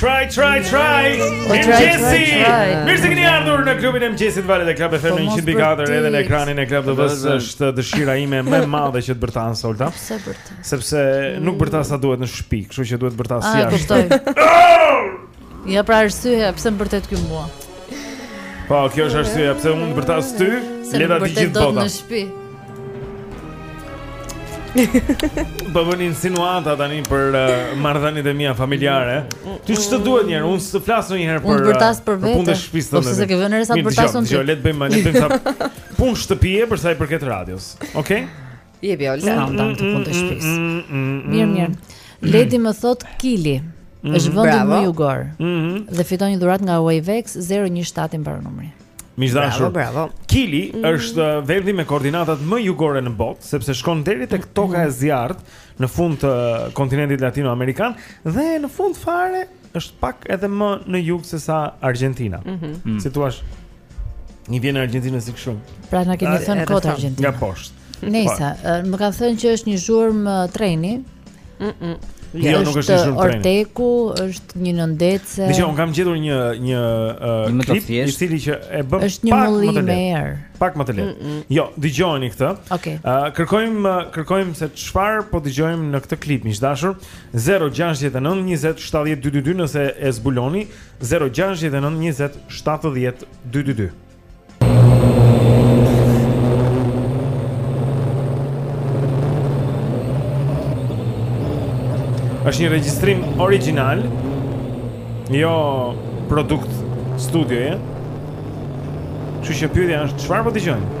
Try, try, try. Po, Mirëmëngjesi. Mirë se keni ardhur në klubin e mëngjesit valët e Club FM 100.4 edhe në ekranin e Club TV-s është dëshira ime më e madhe që të bërtas, Holta. Pse bërtet? Sepse nuk bërtas sa duhet në shpi, kështu që duhet të bërtas jashtë. Ah, kuptoj. Ja pra arsyeja pse më bërtet ky mua. Po, kjo është arsyeja pse të bërtas ty, le ta dijë gjithë bota. Në shtëpi. Po bën insinuata tani për uh, marrëdhëniet e mia familjare. Ti ç'të duhet njëherë? Unë s'të flas ndonjëherë për uh, për punën e shtëpisë tonë. Po s'e ke vënë re sa përtason ti. Jo, le të bëjmë, le të bëjmë ca punë shtëpie për sa i përket radios. Okej? Okay? Jepi Olta. Kam dam të punë të shtëpisë. Mirë, mirë. Ledi më thot Kili. Mhm, është vendi më jugor. Mhm. Dhe fiton një dhuratë nga Wavex 017 i mbaron numri. Miqdashur. Bravo, bravo. Kili mhm. është vendi me koordinatat më jugore në botë, sepse shkon deri tek toka e zjarrt në fund të kontinentit latinoamerikan dhe në fund fare është pak edhe më në jug se sa Argentina. Si thua? Nuk vjen Argentina si kështu. Pra na keni thënë kot Argentina. Nga poshtë. Nëse më kanë thënë që është një zhurmë treni. Mhm. Jo, nuk është zhurmë treni. Orteku është një nëndetëse. Dhe un kam gjetur një një uh, klip i cili që e bën është një mulli me erë. Pak më të lehtë. Mm -mm. Jo, dëgjojeni këtë. Okay. Uh, kërkojmë kërkojmë se çfarë po dëgjojmë në këtë klip, miq të dashur. 069 20 70 222 nëse e zbuloni, Zero gjashtëdhjetë e nëntë njëzet shtatëdhjetë dy dy dy. është një regjistrim origjinal Jo produkt studioje Kështu që pyetja është çfarë po dëgjojmë?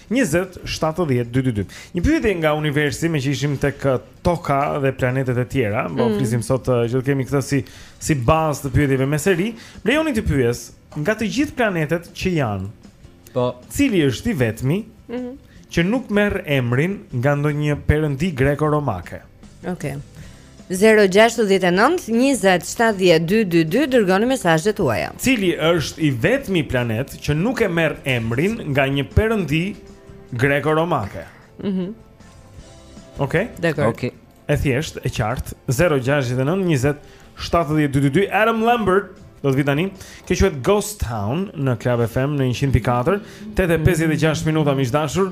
Njëzet, shtatëdhjetë, dy, dy, dy. Një pyetje nga universi, meqë ishim tek uh, toka dhe planetet e tjera, po mm. flisim sot uh, që do kemi këtë si si bazë të pyetjeve me seri, më lejoni t'ju pyes, nga të gjithë planetet që janë, po cili është i vetmi mm -hmm. që nuk merr emrin nga ndonjë perëndi greko-romake? Okej. Okay. 069 20 70 222 Dërgoni mesazhet tuaja Cili është i vetmi planet Që nuk e merr emrin Nga një perëndi Greko-Romake mm -hmm. Ok? Dakord Ok E thjeshtë, e qartë 069 20 70 222 Adam Lambert Do të vijë tani Kjo quhet Ghost Town Në Club FM Në 100.4 8.56 minuta miq të dashur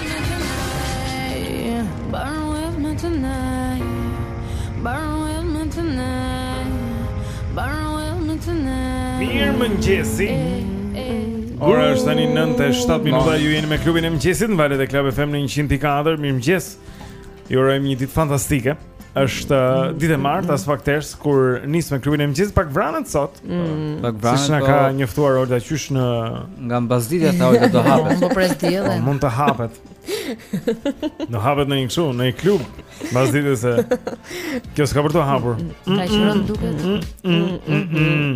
Mirëmëngjesi Ora është tani 9 e 7 minuta Ju jeni me klubin e mëngjesit Në valët e Club FM në 100.4 Mirëmëngjesi Ju urojmë një ditë fantastike. Është uh, ditë e martë, as fakters kur nis me klubin e mëngjesit pak vranët sot. Mm. Pak vranët. Siç na po- ka njoftuar Olta qysh në nga mbasdita tha Olta do hapet. Po pres diellin. Po mund të hapet. Do hapet në një kështu, në një klub mbasdita se kjo s'ka për të hapur. Ka qenë duket.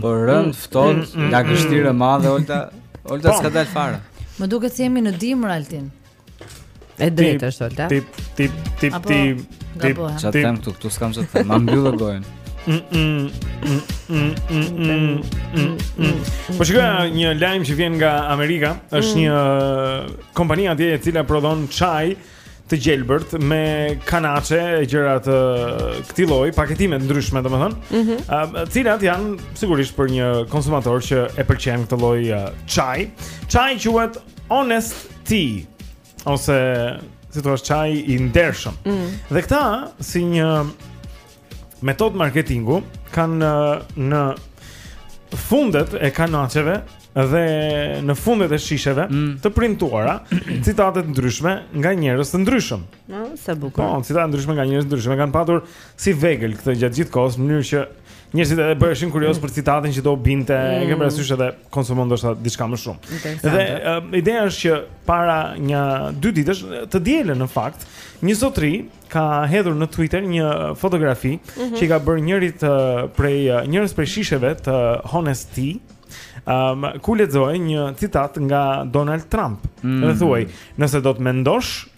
Po rënd ftohtë, mm, mm, ngagështirë e madhe Olta. Olta po. s'ka dalë fare. Më duket se jemi në dimër Altin. E drejtë është Olta. Tip tip tip tip. Tip ça të them këtu, këtu s'kam ça të them. Ma mbylle gojën. Po shikoj një lajm që vjen nga Amerika, është një kompani atje e cila prodhon çaj të gjelbërt me kanaçe e gjëra të këtij lloji, paketime të ndryshme domethënë. Ëh, mm -hmm. të cilat janë sigurisht për një konsumator që e pëlqen këtë lloj çaj. Çaji quhet Honest Tea ose si thua çaj i ndershëm. Mm. Dhe këta si një metodë marketingu kanë në fundet e kanaçeve dhe në fundet e shisheve mm. të printuara citate të ndryshme nga njerëz të ndryshëm. No, sa bukur. Po, citate të ndryshme nga njerëz të ndryshëm kanë patur si vegël këtë gjatë gjithë kohës në mënyrë që njerëzit edhe të bëheshin kurioz për citatin që do u binte, mm. e ke parasysh edhe konsumonin ndoshta diçka më shumë. Dhe um, ideja është që para nja dy ditësh të dielën në fakt, një zotëri ka hedhur në Twitter një fotografi mm -hmm. që i ka bërë njërës prej njërës prej shisheve të Honest Tea. Um, ku lexohej një citat nga Donald Trump. Mm. Dhe thuhej, nëse do të mendosh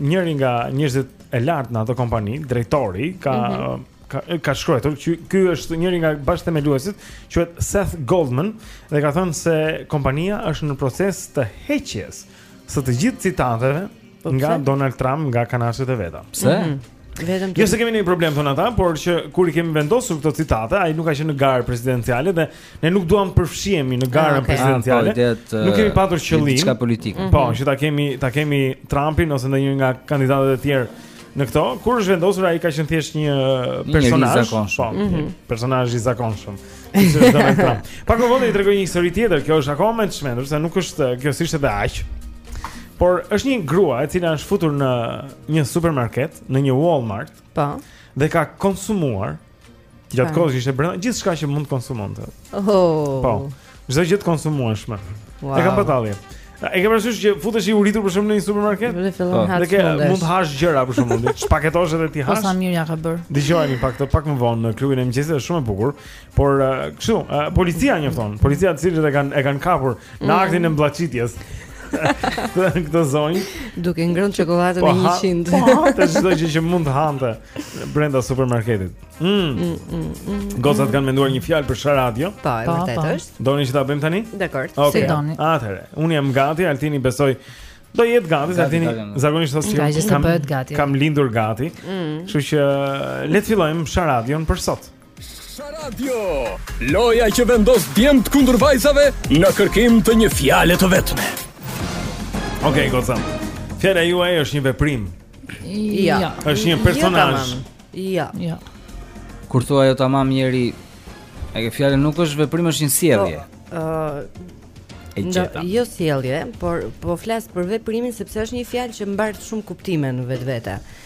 njëri nga njerëzit e lartë në atë kompani, drejtori, ka mm -hmm. ka ka shkruar, ky ky është njëri nga bashkëthemeluesit, quhet Seth Goldman dhe ka thënë se kompania është në proces të heqjes së të gjithë citateve po nga Donald Trump nga kanaçet e veta. Pse? Mm -hmm. Vetëm të tij. Jo se kemi një problem thonë ata, por që kur i kemi vendosur këto citate, ai nuk ka qenë në garë presidenciale dhe Ne nuk duam të përfshihemi në garën ah, okay. presidenciale. Ah, po, uh, nuk kemi patur qëllim diçka politike. Mm -hmm. Po, mhm. që ta kemi ta kemi Trumpin ose ndonjë nga kandidatët e tjerë në këto. Kur është vendosur ai ka qenë thjesht një uh, personazh. Po, mm -hmm. personazh i zakonshëm. Pak më vonë i tregoj një histori tjetër, kjo është akoma më e çmendur, se nuk është uh, kjo s'ishte dhe aq. Por është një grua e cila është futur në një supermarket, në një Walmart. Po. Dhe ka konsumuar Gjatë kohës që ishte brenda, gjithçka që mund të konsumonte. Oh. Po. Çdo gjë të konsumueshme. Wow. E kam patalli. E ke parasysh që futesh i uritur për shembull në një supermarket? Dhe fillon po. hash. Dhe mund të hash gjëra për shembull, të paketosh edhe ti po, hash. Po sa mirë ia ka bërë. Dëgjojeni pak, pak më vonë në klubin e mëngjesit është shumë e bukur, por kështu, policia njofton, policët të cilët e kanë e kanë kapur në mm. aktin e mbllaçitjes këtë zonjë duke ngrënë çokoladën po e 100. Po, të çdo gjë që mund të hante. Brenda supermarketit. Mm. Mm, mm, mm. Gocat kanë menduar një fjalë për Sharadio. Po, e po, vërtetë po. është. Doni që ta bëjmë tani? Dakor. Okay. Si doni. Atëherë, unë jam gati, Altini besoj do jetë gati, gati Altini. Zakonisht thotë se kam, kam, kam lindur gati. Mm. Kështu mm. që le të fillojmë Sharadion për sot. Sharadio, loja që vendos djemt kundër vajzave në kërkim të një fjale të vetme. Okej, okay, gocat. Fjala juaj është një veprim. Jo. Ja. Është një personazh. Jo. Ja. Jo. Ja. Kur thua ajo tamam njëri, e ke fjalën nuk është veprim, është një sjellje. Po, ë uh, e gjeta. Jo sjellje, por po flas për veprimin sepse është një fjalë që mbart shumë kuptime në vetvete.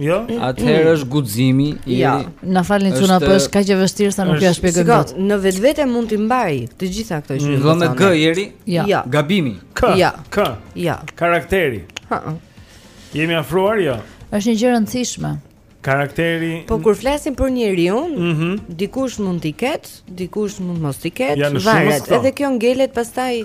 Jo. Atëherë është guximi i Ja, na falni çuna, po është kaq e vështirë sa nuk ja shpjegoj dot. Në vetvete mund t'i mbajë të gjitha këto që ju thonë. Vëmë ieri? Ja. Jo. Gabimi. K. Ja. K. Ja. Karakteri. Ha. Jemi afruar jo. Është një gjë e rëndësishme. Karakteri. Po kur flasim për njeriun, mm -hmm. dikush mund t'i ketë, dikush mund mos t'i ketë. Ja, Varet. Edhe kjo ngelet pastaj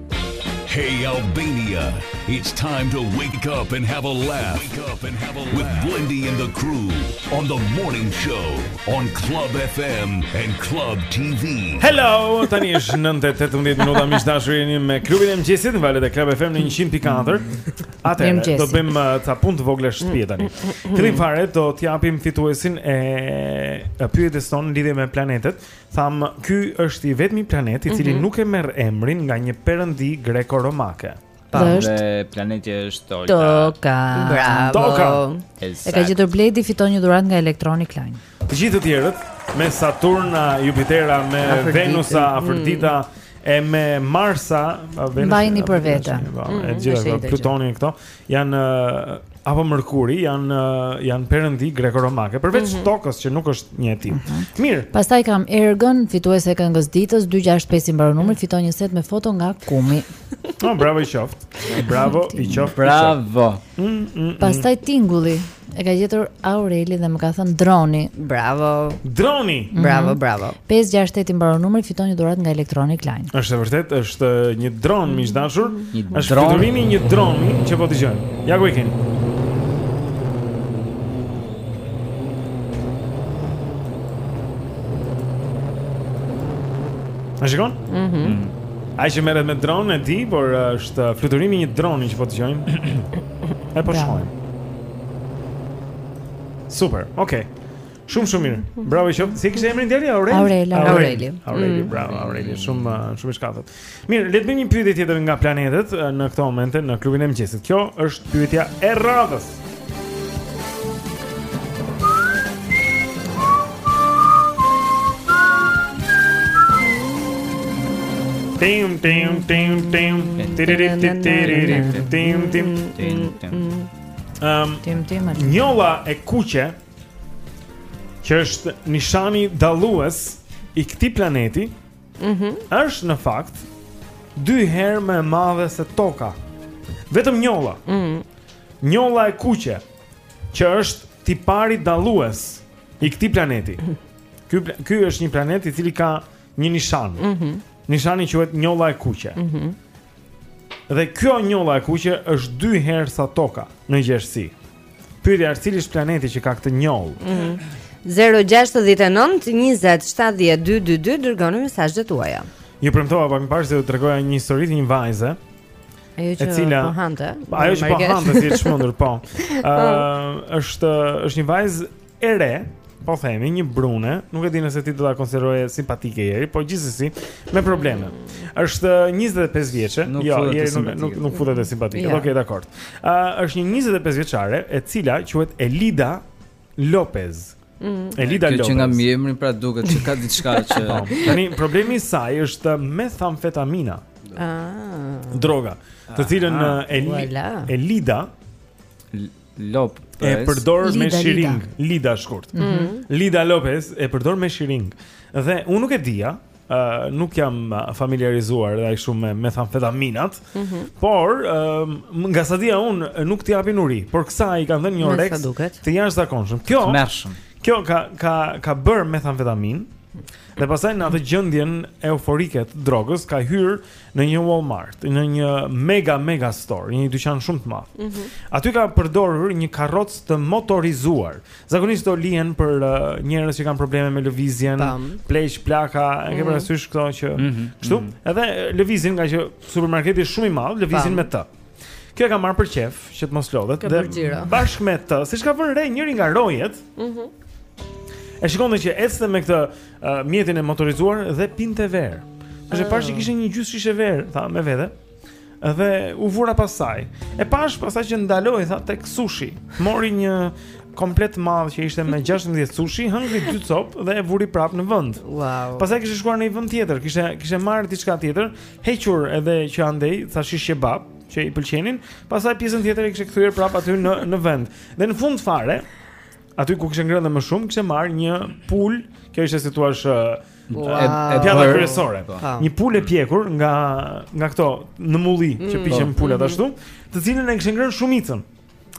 Hey Albania, it's time to wake up and have a laugh. Wake up and have a laugh with Blendi and the crew on the morning show on Club FM and Club TV. Hello, tani është 9:18 minuta miq të dashur jeni me klubin e mëngjesit në valët e Club FM në 100.4. Atëherë do të bëjmë uh, ca punë të vogla shtëpie tani. Fillim fare do të japim fituesin e pyetjes tonë në lidhje me planetet. Thamë, ky është i vetmi planet i cili mm -hmm. nuk e merr emrin nga një perëndi greko-romake. Tam dhe, është... dhe planeti është Toka. Toka. Bravo. Toka. E ka gjetur Bledi fiton një dhuratë nga Electronic Line. Të gjithë të tjerët me Saturna, Jupitera, me Afërdita. Venusa, mm. Afërdita mm. e me Marsa, Venusa. Mbajini për vete. Po, e mm, gjithë Plutoni këto. Janë apo Mërkuri janë janë perëndi grekoromake, përveç mm -hmm. tokës që nuk është një e tillë. Mm -hmm. Mirë. Pastaj kam Ergën, fituese e këngës ditës 265 i mbaron numri, fiton një set me foto nga Kumi. Oh, bravo i qoftë. Bravo i qoftë. Bravo. Mm, mm, mm. Pastaj Tingulli. E ka gjetur Aureli dhe më ka thënë droni. Bravo. Droni. Mhm. Bravo, bravo. 568 i mbaron numri, fiton një dhuratë nga Electronic Line. Është e vërtetë, është eh, një dron miq të dashur. Një Është dron. fluturimi i një droni që po dëgjojmë. Ja ku e keni. A shikon? Mhm. Ai që merret me dron e di, por eh, është fluturimi i një droni që po dëgjojmë. E po shkojmë. Super. Okej. Shumë shumë mirë. Bravo i qoftë. Si kishte emrin djali? Aureli. Aureli. Aureli. Aureli, mm. bravo Aureli. Shumë uh, shumë i shkathët. Mirë, le të bëjmë një pyetje tjetër nga planetet uh, në këtë moment në klubin e mëngjesit. Kjo është pyetja e radhës. Tim tim tim tim tiriri tiriri tim tim tim tim Ehm Njolla e kuqe që është nishani dallues i këtij planeti Mhm mm është në fakt dy herë më e madhe se toka vetëm njolla Mhm mm Njolla e kuqe që është tipari dallues i këtij planeti. Ky ky është një planet i cili ka një nishan. Mhm. Mm Nishani quhet Njolla e Kuqe. Mhm. Mm dhe kjo Njolla e Kuqe është dy herë sa Toka në gjerësi. Pyetja është cili është planeti që ka këtë njollë? Mhm. Mm 069 20 70 222 dërgoni mesazhet tuaja. Ju premtova pak më parë se do t'ju tregoja një histori të një vajze Ajo që cila, po hante. Ajo që po hante si e çmendur, po. Ëh, po. është është një vajzë e re, po themi, një brune, nuk e di nëse ti do ta konsideroje simpatike Jeri, po gjithsesi me probleme. Është 25 vjeçe, jo, Jeri nuk nuk nuk futet te simpatike. Ja. Okej, okay, dakord. Ëh, është një 25 vjeçare e cila quhet Elida Lopez. Mm. Elida Lopez. Që nga emri pra duket se ka diçka që po, tani problemi i saj është metamfetamina. Ah. Droga, të cilën ah, eh, Eli, Elida Lopez e përdor me shiringë, Lida shkurt. Mm -hmm. Lida Lopez e përdor me shiringë. Dhe unë nuk e dija, uh, nuk jam familiarizuar dhe aq shumë me metamfetaminat, mm -hmm. por uh, nga sa dija unë nuk të japin uri, por kësaj i ka dhënë një oreks të jashtëzakonshëm. Kjo tmerrshëm. Kjo ka ka ka bërë metamfetaminë dhe pastaj në atë gjendjen euforike të drogës ka hyrë në një Walmart, në një mega mega store, një dyqan shumë të madh. Mm -hmm. Aty ka përdorur një karrocë të motorizuar, Zakonisht ato lihen për uh, njerëz që kanë probleme me lëvizjen, pleq, plaka, e ke mhm. parasysh këto që mm -hmm. kështu? Mm -hmm. Edhe lëvizin ngaqë supermarketi është shumë i madh, lëvizin me të. Kjo e ka marrë për qejf që të mos lodhet dhe bashkë me të, siç ka vënë re njëri nga rojet. Mhm. Mm e shikonte që ecte me këtë uh, mjetin e motorizuar dhe pinte verë. E ah. pashë që kishte një gjysmë shishe verë, tha me vete. Dhe u vura pas saj. E pashë pastaj që ndaloi tha tek sushi. Mori një komplet të madh që ishte me 16 sushi, hëngri dy copë dhe e vuri prap në vend. Wow. Pastaj kishte shkuar në një vend tjetër, kishte kishte marrë diçka tjetër, hequr edhe që andej, tha shish kebab që i pëlqenin, pastaj pjesën tjetër e kishte kthyer prap aty në në vend. Dhe në fund fare, aty ku kishte ngrënë më shumë, kishte marrë një pulë, kjo ishte si thua E pjata kryesore. Po. Po. Një pulë e pjekur nga nga këto në mulli mm. që piqen po. pulat mm. ashtu, të cilën e kishte ngrënë shumicën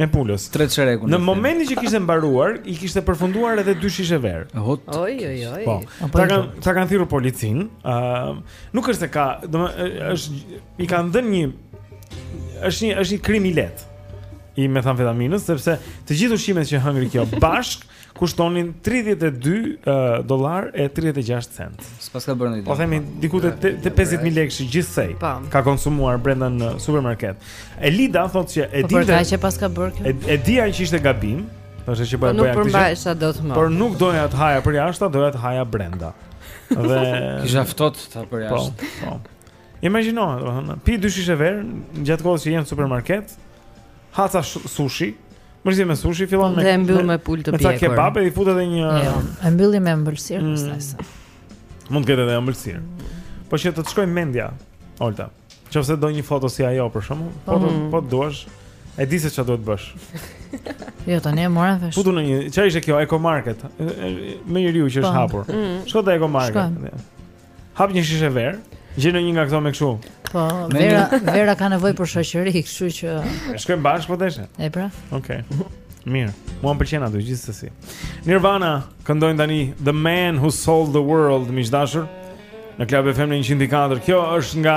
e pulës. Tre çerekun. Në momentin që kishte mbaruar, i kishte përfunduar edhe dy shishe verë. Oj oj oj. Po. Ta kanë ta kanë thirrur policin. Ëm, nuk është se ka, domethënë është i kanë dhënë një është një është një krim i lehtë i metamfetaminës sepse të gjithë ushqimet që hëngri kjo bashkë kushtonin 32 uh, dollar e 36 cent. S'pas ka bërë ndonjë. Po themi diku te 50000 lekë gjithsej. Po. Ka konsumuar brenda në supermarket. Elida thotë se e di. Po pra që pas ka bërë kjo. E dija që ishte gabim, thotë që po e bëja këtë. Nuk përmbajsha dot më. Por nuk doja të haja për jashtë, doja të haja brenda. Dhe kisha ftohtë për po, jashtë. Po. Imagjino, domethënë, pi dy shishe verë gjatë kohës që je në supermarket. Ha ca sushi. Mërzim me sushi fillon me Dhe mbyll me pulë të pjekur. Me kebab e i fut edhe një jo, e mbyll me ëmbëlsirë mm. pastaj. Mund të ketë edhe ëmbëlsirë. Po që të të shkojë mendja, Olta. Nëse do një foto si ajo për shkakun, po mm. po duash. E di se çfarë duhet të bësh. Jo, tani e mora vesh. Futu në një, çfarë ishte kjo Eco Market? Më i riu që është po. hapur. Mm. Shko te Eco Market. Hap një shishe verë, gjen ndonjë nga këto me kështu. Po, vera, vera ka nevojë për shoqëri, kështu që shkojmë bashkë po deshe. E pra. Okej. Mirë. Mua më pëlqen ato gjithsesi. Nirvana këndojnë tani The Man Who Sold the World, miq të dashur. Në Club FM 104. Kjo është nga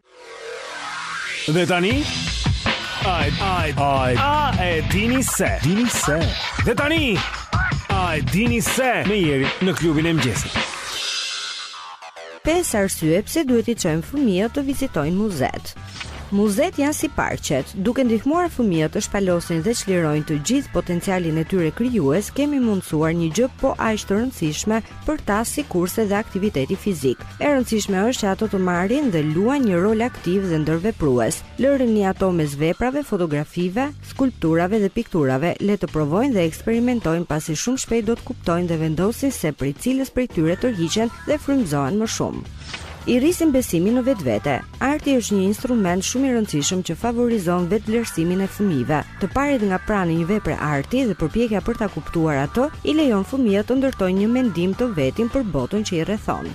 Dhe tani Ai ai ai a e dini se dini se dhe tani a e dini se me Jerin në klubin e mëngjesit pesë arsye pse duhet t'i çojmë fëmijët të vizitojnë muzetë Muzetë janë si parqet, duke ndihmuar fëmijët të shpalosin dhe çlirojnë të gjithë potencialin e tyre krijues, kemi mundësuar një gjë po aq të rëndësishme për ta sikurse dhe aktiviteti fizik. E rëndësishme është që ato të marrin dhe luajnë një rol aktiv dhe ndërveprues. Lërini ato mes veprave, fotografive, skulpturave dhe pikturave, le të provojnë dhe eksperimentojnë pasi shumë shpejt do të kuptojnë dhe vendosin se prej cilës prej tyre tërhiqen dhe frymëzohen më shumë. I rrisim besimin në vetvete. Arti është një instrument shumë i rëndësishëm që favorizon vetëvlerësimin e fëmijëve. Të parit nga pranë e një vepre arti dhe përpjekja për ta kuptuar atë i lejon fëmijët të ndërtojnë një mendim të vetin për botën që i rrethon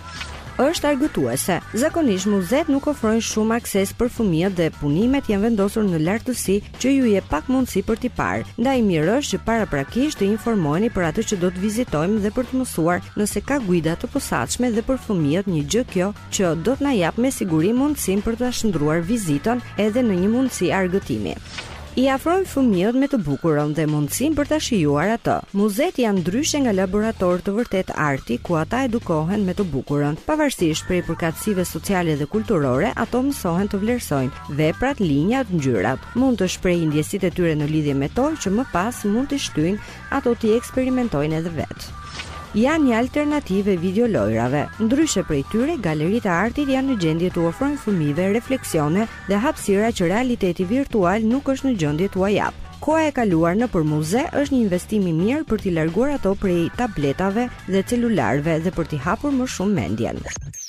është argëtuese. Zakonisht muzetë nuk ofrojnë shumë akses për fëmijët dhe punimet janë vendosur në lartësi që ju jep pak mundësi për t'i parë. Ndaj mirë është që paraprakisht të informoheni për atë që do të vizitojmë dhe për të mësuar nëse ka guida të posaçme dhe për fëmijët një gjë kjo që do të na japë me siguri mundësinë për ta shndërruar vizitën edhe në një mundësi argëtimi i afrojmë fëmijët me të bukurën dhe mundësinë për ta shijuar atë. Muzet janë ndryshe nga laboratorë të vërtetë arti, ku ata edukohen me të bukurën. Pavarësisht prej përkatësive sociale dhe kulturore, ato mësohen të vlerësojnë, Veprat, linjat, ngjyrat, mund të shprehin ndjesitë e tyre në lidhje me to që më pas mund t'i shtyjnë ato t'i eksperimentojnë edhe vetë. Janë një alternativë e videolojërave. Ndryshe prej tyre, galeritë e artit janë në gjendje t'u ofrojnë fëmijëve refleksione dhe hapësira që realiteti virtual nuk është në gjendje t'ua japë. Koha e kaluar nëpër muze është një investim i mirë për t'i larguar ato prej tabletave dhe celularëve dhe për t'i hapur më shumë mendjen.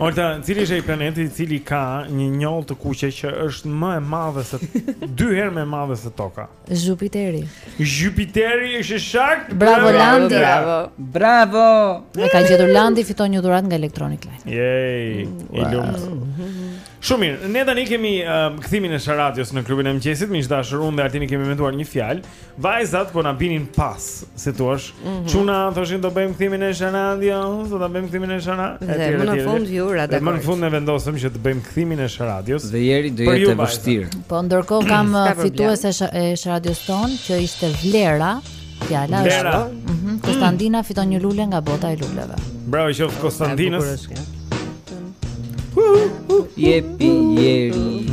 Orta, cili është ai planeti i cili ka një njollë të kuqe që është më e madhe dy herë më e madhe se Toka? Jupiteri. Jupiteri është saktë. Bravo Landi. Bravo. Bravo. E ka gjetur Landi fiton një dhuratë nga Electronic Line. Yay. I lumtë. Shumë mirë. Ne tani kemi uh, kthimin e Sharadios në klubin e mëngjesit, miq të dashur, unë dhe Altini kemi menduar një fjalë. Vajzat po na binin pas, si thua? Mm -hmm. Çuna thoshin, do bëjmë kthimin e Sharadios, do ta bëjmë kthimin e Sharadios. Dhe më në fund u ra dakord. Më në fund ne vendosëm që të bëjmë kthimin e Sharadios. Dhe Jeri do jetë e vështirë. Po ndërkohë kam fituesen e Sharadios tonë që ishte Vlera. Fjala është. Mhm. Kostandina fiton një lule nga bota e luleve. Bravo i qoftë Kostandinës. Jepi Jeri.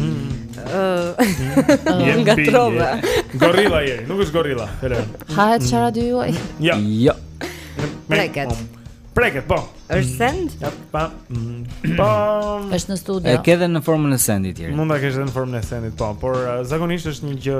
Ëh, nga trova. Gorilla Jeri, nuk është gorilla. Hello. Ha Sharadio juaj. Jo. Jo. Preket. Preket, po. Është send? Ja, pa. Mm. Po. Është në studio. E ke edhe në formën e sendit Jeri. Mund ta kesh edhe në formën e sendit, po, por zakonisht është një gjë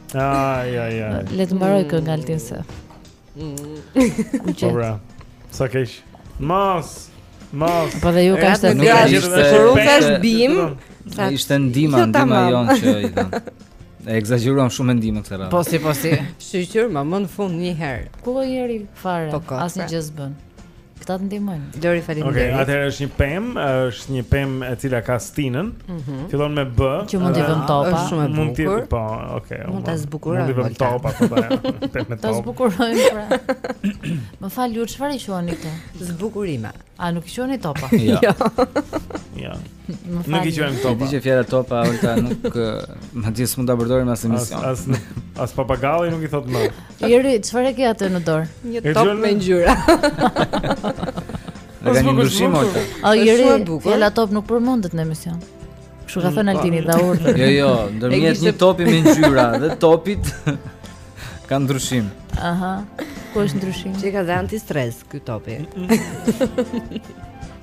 Ai ai ai. Le të mbarojë kënga Altin se. Kuçi. Ora. Sa keq. Mos. Mos. Po dhe ju ka të ngjashë. Po u thashë bim. Sa ishte ndihma, ndihma jonë që i dha. E ekzagjeruam shumë ndihmën këtë radhë. Po si, po si. Shyqyr, më më në fund një herë. Ku lloj Jeri? Fare. Po, Asnjë gjë s'bën. Këta të ndihmojnë. Lori faleminderit. Okej, atëherë është një pemë, është një pemë e cila ka stinën. Mhm. Fillon me B. Që mund të vëmë topa. Është shumë e bukur. Mund të po, okay. Mund ta zbukurojmë. Mund të vëmë topa apo ta. Pemë me topa. Ta zbukurojmë pra. Më fal, ju çfarë i quani këto? Zbukurime. A nuk i quani topa? Jo. Jo. Nuk i quajmë topa. Dije fjala topa Olta nuk madje s'mund ta përdorim as në emision. As as, as papagalli nuk i thotë më. Jeri, çfarë ke atë në dorë? Një top me ngjyra. Ne kemi ndryshim Olta. A Jeri, fjala top nuk përmendet në emision. Kështu ka thënë Altini dha urdhër. Jo, jo, ndërmjet një topi me ngjyra dhe topit ka ndryshim. Aha. Ku është ndryshimi? Ç'i ka dhënë anti stres ky topi.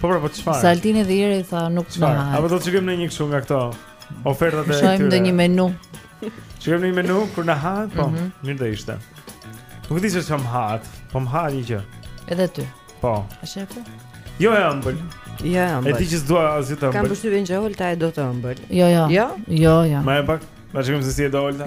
Po pra, po çfarë? Se Altini dhe Jeri tha nuk na ha. Apo do të shikojmë ndonjë kështu nga këto ofertat e tyre. Shohim ndonjë menu. Shikojmë ndonjë menu kur na ha, po. Mm -hmm. Mirë do ishte. Nuk di se ça më ha, po më ha një gjë. Edhe ty. Po. A sheh? Jo e ëmbël. Jo e ëmbël. E di që s'dua asgjë të ëmbël. Kam përshtypjen që Olta e do të ëmbël. Jo, jo. Jo? Jo, jo. Më e pak. Ta shikojmë se si e do Olta.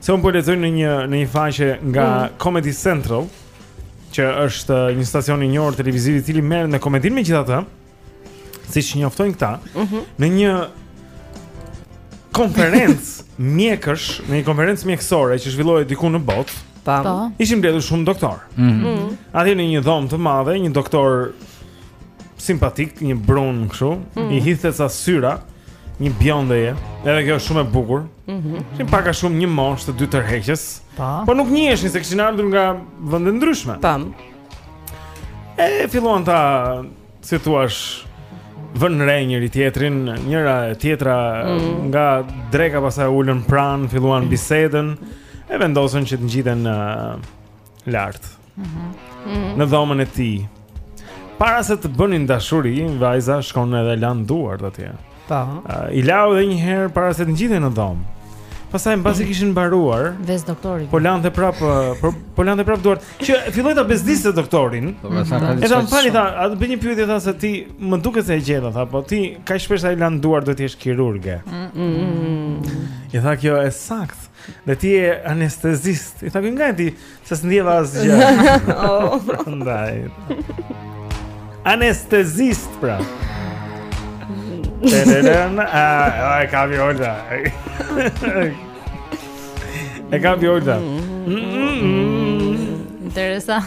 Se unë po lexoj në një në një faqe nga mm. Comedy Central, që është uh, një stacion i njohur televiziv i cili merret me komedinë megjithatë, siç njoftojnë këta, mm -hmm. në një konferencë mjekësh, në një konferencë mjekësore që zhvillohej diku në botë. Po. po. Ishin mbledhur shumë doktorë. Mm -hmm. mm -hmm. Atje në një dhomë të madhe, një doktor simpatik, një brun kështu, mm -hmm. i hidhte ca sy, një bjondeje, edhe kjo është shumë e bukur. Mhm. Ishin mm -hmm. pak a shumë një moshë të dy tërheqës. Po. Po nuk njiheshin se kishin ardhur nga vende të ndryshme. Tam. E filluan ta si thuhet vënë re njëri tjetrin, njëra e tjetra mm -hmm. nga dreka pastaj u ulën pranë, filluan bisedën e vendosën që të ngjiten uh, lart. Mhm. Në dhomën e tij. Para se të bënin dashuri, vajza shkon edhe lan duart atje. Po. Uh, I lau edhe një herë para se të ngjitej në dhomë. Pastaj mbasi kishin mbaruar, vëre doktori. Po lante prapë, po, po lante prapë duart. Që filloi ta bezdiste doktorin. Po më tha tani. Edhe më fal i tha, a të bëj një pyetje tha se ti më duket se e gjeta tha, po ti kaq shpesh që i lan duart do të jesh kirurge. I tha kjo është e saktë. Dhe ti je anestezist. I tha nga e di Se s'ndjeva asgjë Prandaj Anestezist pra Tërërën A e kapi Olta E kapi Olta Interesant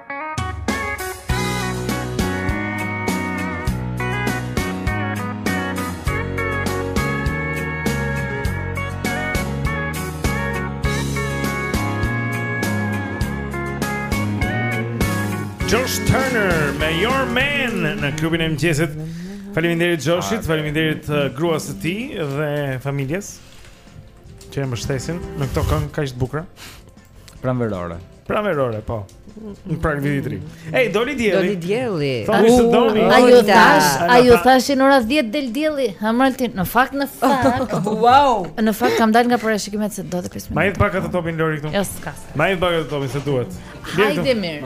Josh Turner me Your Man në klubin e mëngjesit. Faleminderit Joshit, faleminderit uh, gruas së tij dhe familjes që e mbështesin në këto këngë kaq të bukura. Pranverore. Pranverore, po. Në prag të vitit të ri. Ej, doli dielli. Doli dielli. Thoni se doni. A ju thash, a ju thash në orën 10 del dielli? Ha Altin, në fakt në fakt. Wow. Në fakt kam dalë nga parashikimet se do të prisnim. Ma jep pak atë topin Lori këtu. Jo, s'ka. Ma jep pak atë topin se duhet. Hajde mirë.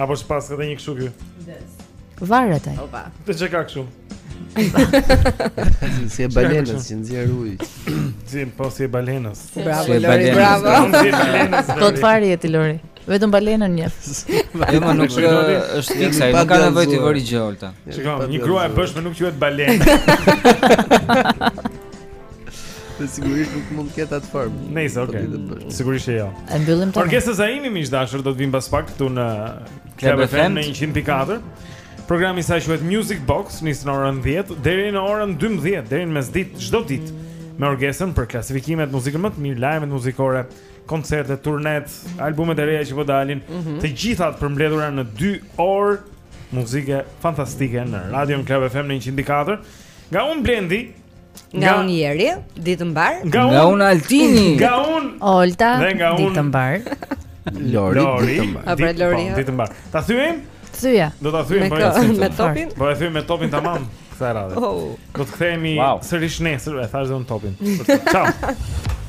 Apo s'paska dhe një këshu kjo? Ndës. Varet ai. Opa. Të çka këshu? si e balenës që nxjerr ujë. Si po si e balenës. Bravo si Lori, bravo. Si balenës. Po çfarë je ti Lori. Vetëm balenën një. Jo, më nuk është fiks ajo, nuk ka nevojë ta vërë gjë Olta. Shiko, një grua e bëshme nuk quhet balenë. Dhe sigurisht nuk mund të ketë atë formë. Nëse ok. Sigurisht që jo. E mbyllim tani. Orgesa Zaimi miq të dashur do të vijë pas pak këtu në Club FM në 104. Programi i saj quhet Music Box, nis në orën 10 deri në orën 12, deri në mesditë çdo ditë me Orgesën për klasifikimet muzikën më të mirë, lajmet muzikore, koncerte, turnet, albumet e reja që po dalin, mm -hmm. të gjitha të përmbledhura në 2 orë muzike fantastike në Radio Club FM në 104. Nga unë Blendi, Nga unë Jeri, ditën e mbarë Nga nga unë Altini Nga unë Olta, ditën e mbarë Lori, ditën e mbarë Apo Lori, po, ditën e mbarë Ta thyejmë? Thyeje Do ta thyejmë po po, Me topin? Po e thyejmë me topin tamam Kësaj radhe oh. Do të kthehemi wow. sërish nesër E thashë dhe unë topin Ciao